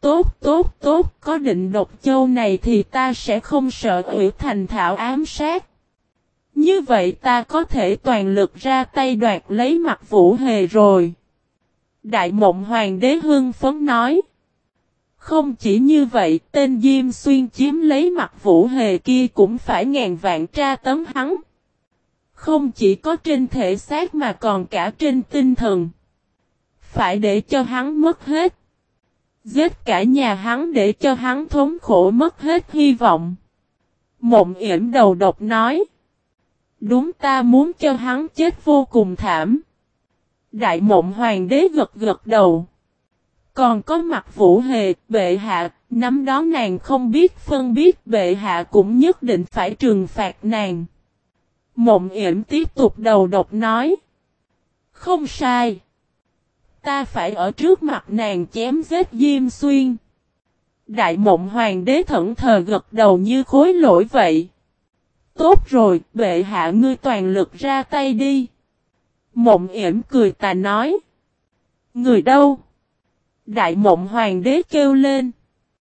Tốt, tốt, tốt, có định độc châu này thì ta sẽ không sợ ủy thành thảo ám sát. Như vậy ta có thể toàn lực ra tay đoạt lấy mặt vũ hề rồi. Đại mộng hoàng đế hưng phấn nói. Không chỉ như vậy, tên Diêm Xuyên chiếm lấy mặt vũ hề kia cũng phải ngàn vạn tra tấn hắn. Không chỉ có trên thể xác mà còn cả trên tinh thần. Phải để cho hắn mất hết. Giết cả nhà hắn để cho hắn thống khổ mất hết hy vọng. Mộng yểm đầu độc nói. Đúng ta muốn cho hắn chết vô cùng thảm. Đại mộng hoàng đế gật gật đầu. Còn có mặt vũ hề, bệ hạ, nắm đó nàng không biết phân biết bệ hạ cũng nhất định phải trừng phạt nàng. Mộng yểm tiếp tục đầu độc nói. Không sai. Ta phải ở trước mặt nàng chém giết Diêm Xuyên. Đại mộng hoàng đế thẫn thờ gật đầu như khối lỗi vậy. Tốt rồi, bệ hạ ngươi toàn lực ra tay đi. Mộng yểm cười tà nói. Người đâu? Đại mộng hoàng đế kêu lên.